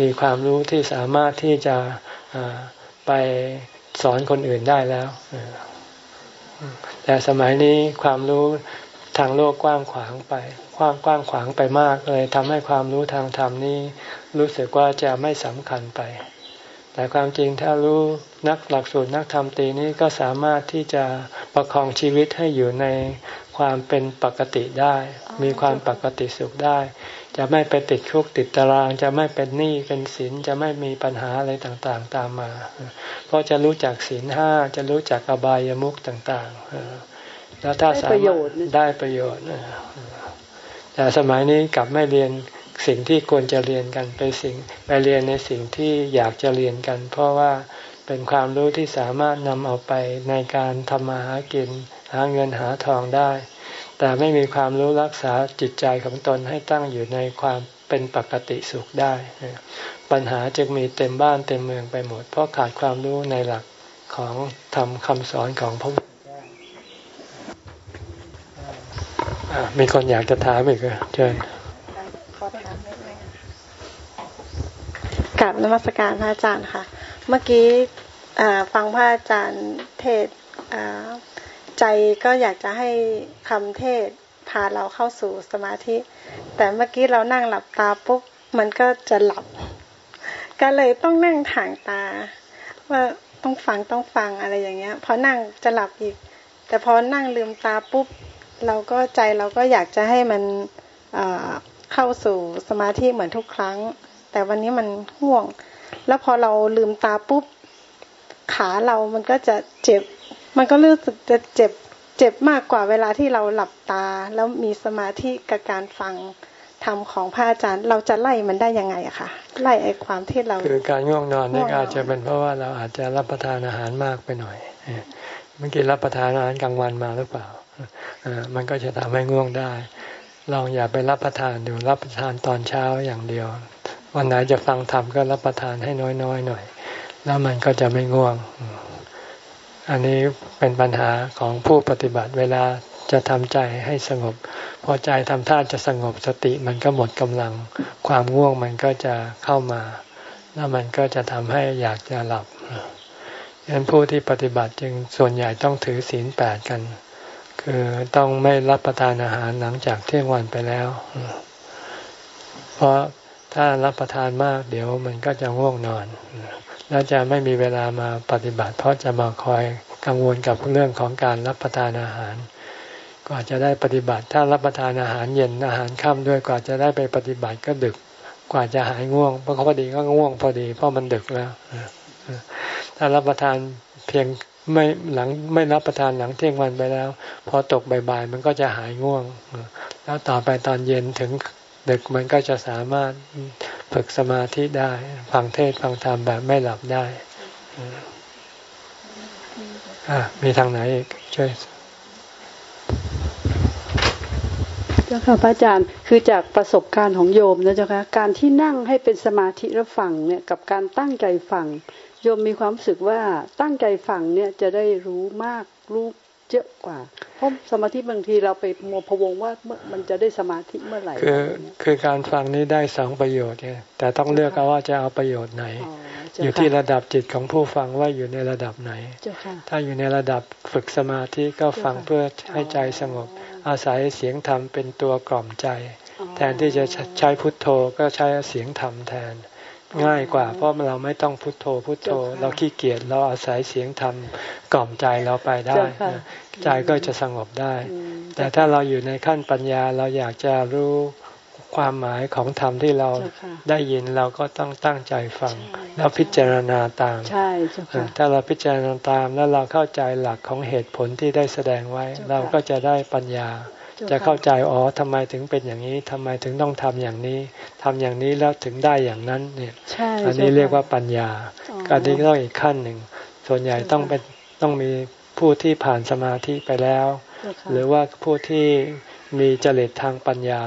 มีความรู้ที่สามารถที่จะไปสอนคนอื่นได้แล้ว แต่สมัยนี้ความรู้ทางโลกกว้างขวางไปกว้างกว้างขวางไปมากเลยทำให้ความรู้ทางธรรมนี้รู้สึกว่าจะไม่สำคัญไป แต่ความจริงถ้ารู้นักหลักสูตรนักธรรมตีนี้ก็สามารถที่จะประคองชีวิตให้อยู่ในความเป็นปกติได้ มีความปกติสุขได้ จะไม่ไปติดคุกติดตาราง จะไม่เป็นหนี้เป็นสินจะไม่มีปัญหาอะไรต่างๆ ตามมา เพราะจะรู้จักสินห้าจะรู้จักอบายามุขต่างๆแล้วถ้าสามารถได้ประโยชน์แต่สมัยนี้กลับไม่เรียน สิ่งที่ควรจะเรียนกันไปสิ่งไปเรียนในสิ่งที่อยากจะเรียนกัน เพราะว่าเป็นความรู้ที่สามารถนำเอาไปในการทำมาหากินหาเงินหาทองได้ แต่ไม่มีความรู้รักษาจิตใจของตนให้ตั้งอยู่ในความเป็นปกติสุขได้ ปัญหาจึงมีเต็มบ้านเต็มเมืองไปหมด เพราะขาดความรู้ในหลักของทำคำสอนของพระพุทธเจ้ามีคนอยากจะถามอีกเหรอเชิญ กับนมัสการพระอาจารย์ค่ะ เมื่อกี้ฟังพระอาจารย์เทศใจก็อยากจะให้คำเทศพาเราเข้าสู่สมาธิ แต่เมื่อกี้เรานั่งหลับตาปุ๊บมันก็จะหลับ ก็เลยต้องนั่งถ่างตา ว่าต้องฟังต้องฟังอะไรอย่างเงี้ยพอนั่งจะหลับอีก แต่พอนั่งลืมตาปุ๊บเราก็ใจเราก็อยากจะให้มัน เข้าสู่สมาธิเหมือนทุกครั้ง แต่วันนี้มันห่วง แล้วพอเราลืมตาปุ๊บ ขาเรามันก็จะเจ็บ มันก็รู้สึกจะเจ็บ เจ็บมากกว่าเวลาที่เราหลับตา แล้วมีสมาธิกับการฟังธรรมของพระอาจารย์ เราจะไล่มันได้ยังไงอะคะไล่ไอ้ความที่เราคือการง่วงนอนนี่อาจจะเป็นเพราะว่าเราอาจจะรับประทานอาหารมากไปหน่อยเมื่อกี้รับประทานอาหารกลางวันมาหรือเปล่ามันก็จะทำให้ง่วงได้ ลองอย่าไปรับประทานดูรับประทานตอนเช้าอย่างเดียว วันไหนจะฟังธรรมก็รับประทานให้น้อยๆหน่อย แล้วมันก็จะไม่ง่วง อันนี้เป็นปัญหาของผู้ปฏิบัติเวลาจะทำใจให้สงบ พอใจทำท่าจะสงบสติมันก็หมดกำลัง ความง่วงมันก็จะเข้ามา แล้วมันก็จะทำให้อยากจะหลับดังนั้นผู้ที่ปฏิบัติจึงส่วนใหญ่ต้องถือศีลแปดกัน คือต้องไม่รับประทานอาหารหลังจากเที่ยงวันไปแล้ว เพราะถ้ารับประทานมากเดี๋ยวมันก็จะง่วงนอน แล้วจะไม่มีเวลามาปฏิบัติ เพราะจะมาคอยกังวลกับเรื่องของการรับประทานอาหาร กว่าจะได้ปฏิบัติ ถ้ารับประทานอาหารเย็นอาหารค่ำด้วยกว่าจะได้ไปปฏิบัติก็ดึก กว่าจะหายง่วงเพราะพอดีก็ง่วงพอดีเพราะมันดึกแล้วถ้ารับประทานเพียง ไม่หลังไม่รับประทานหลังเที่ยงวันไปแล้ว พอตกบ่ายๆมันก็จะหายง่วง แล้วต่อไปตอนเย็นถึงดึกมันก็จะสามารถฝึกสมาธิได้ฟังเทศฟังธรรมแบบไม่หลับได้มีทางไหนอีกช่วยเจ้าค่ะพระอาจารย์คือจากประสบการณ์ของโยมนะเจ้าค่ะการที่นั่งให้เป็นสมาธิแล้วฟังเนี่ยกับการตั้งใจฟัง โยมมีความรู้สึกว่าตั้งใจฟังเนี่ยจะได้รู้มากรู้เยอะกว่าเพราะสมาธิบางทีเราไปมัวพวงว่ามันจะได้สมาธิเมื่อไหร่คือคือการฟังนี้ได้สองประโยชน์ไงแต่ต้องเลือกเอาว่าจะเอาประโยชน์ไหน อยู่ที่ระดับจิตของผู้ฟังว่าอยู่ในระดับไหน ถ้าอยู่ในระดับฝึกสมาธิก็ฟังเพื่อให้ใจสงบ อาศัยเสียงธรรมเป็นตัวกล่อมใจ แทนที่จะใช้พุทโธก็ใช้เสียงธรรมแทน ง่ายกว่า เพราะเราไม่ต้องพุโทโธพุโทโธ เราขี้เกียจเราอาศัยเสียงธรรมกล่อมใจเราไปได้ ใจก็จะสงบได้ แต่ถ้าเราอยู่ในขั้นปัญญาเราอยากจะรู้ความหมายของธรรมที่เราได้ยินเราก็ต้องตั้งใจฟัง แล้วพิจารณาตามถ้าเราพิจารณาตามแล้วเราเข้าใจหลักของเหตุผลที่ได้แสดงไว้ เราก็จะได้ปัญญา จะเข้าใจอ๋อทำไมถึงเป็นอย่างนี้ทำไมถึงต้องทำอย่างนี้ทำอย่างนี้แล้วถึงได้อย่างนั้นเนี่ยอันนี้เรียกว่าปัญญาการนี้ต้องอีกขั้นหนึ่ง ส่วนใหญ่ต้องเป็นต้องมีผู้ที่ผ่านสมาธิไปแล้ว หรือว่าผู้ที่มีเจริญทางปัญญา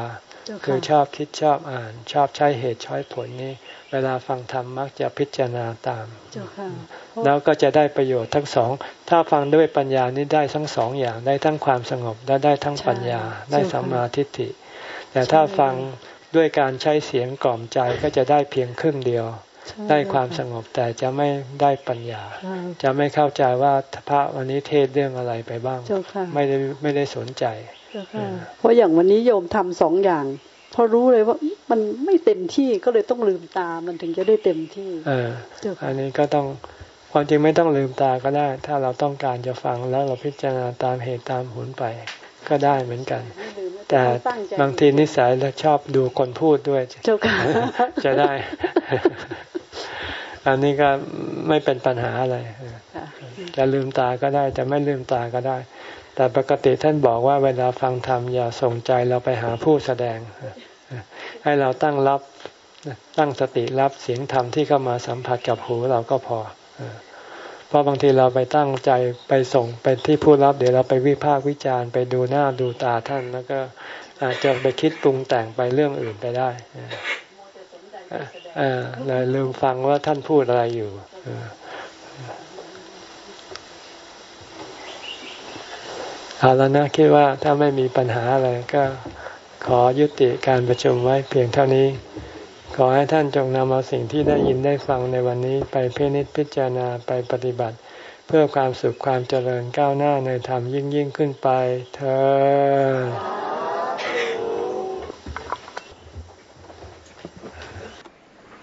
คือชอบคิดชอบอ่าน ชอบใช้เหตุช้อยผลนี้ เวลาฟังธรรมมักจะพิจารณาตาม แล้วก็จะได้ประโยชน์ทั้งสอง ถ้าฟังด้วยปัญญานี้ได้ทั้งสองอย่างได้ทั้งความสงบและได้ทั้งปัญญาได้สัมมาทิฏฐิ แต่ถ้าฟังด้วยการใช้เสียงกล่อมใจก็จะได้เพียงครึ่งเดียว ได้ความสงบแต่จะไม่ได้ปัญญา จะไม่เข้าใจว่าพระวันนี้เทศเรื่องอะไรไปบ้าง ไม่ได้ไม่ได้สนใจ เพราะอย่างวันนี้โยมทำสองอย่าง พอรู้เลยว่ามันไม่เต็มที่ก็เลยต้องลืมตามันถึงจะได้เต็มที่ เอออันนี้ก็ต้องความจริงไม่ต้องลืมตาก็ได้ ถ้าเราต้องการจะฟังแล้วเราพิจารณาตามเหตุตามผลไป ก็ได้เหมือนกัน แต่บางทีนิสัยเราชอบดูคนพูดด้วยจะได้ อันนี้ก็ไม่เป็นปัญหาอะไรจะลืมตาก็ได้ จะไม่ลืมตาก็ได้ แต่ปกติท่านบอกว่าเวลาฟังธรรมอย่าส่งใจเราไปหาผู้แสดง ให้เราตั้งรับตั้งสติรับเสียงธรรมที่เข้ามาสัมผัสกับหูเราก็พอ เพราะบางทีเราไปตั้งใจไปส่งไปที่ผู้รับ เดี๋ยวเราไปวิพากษ์วิจารณ์ไปดูหน้าดูตาท่านแล้วก็อาจจะไปคิดปรุงแต่งไปเรื่องอื่นไปได้เลยลืมฟังว่าท่านพูดอะไรอยู่ เอาแล้วนะคิดว่าถ้าไม่มีปัญหาอะไรก็ขอยุติการประชุมไว้เพียงเท่านี้ ขอให้ท่านจงนำเอาสิ่งที่ได้ยินได้ฟังในวันนี้ไปพินิจพิจารณาไปปฏิบัติ เพื่อความสุขความเจริญก้าวหน้าในธรรมยิ่งยิ่งขึ้นไปเธอ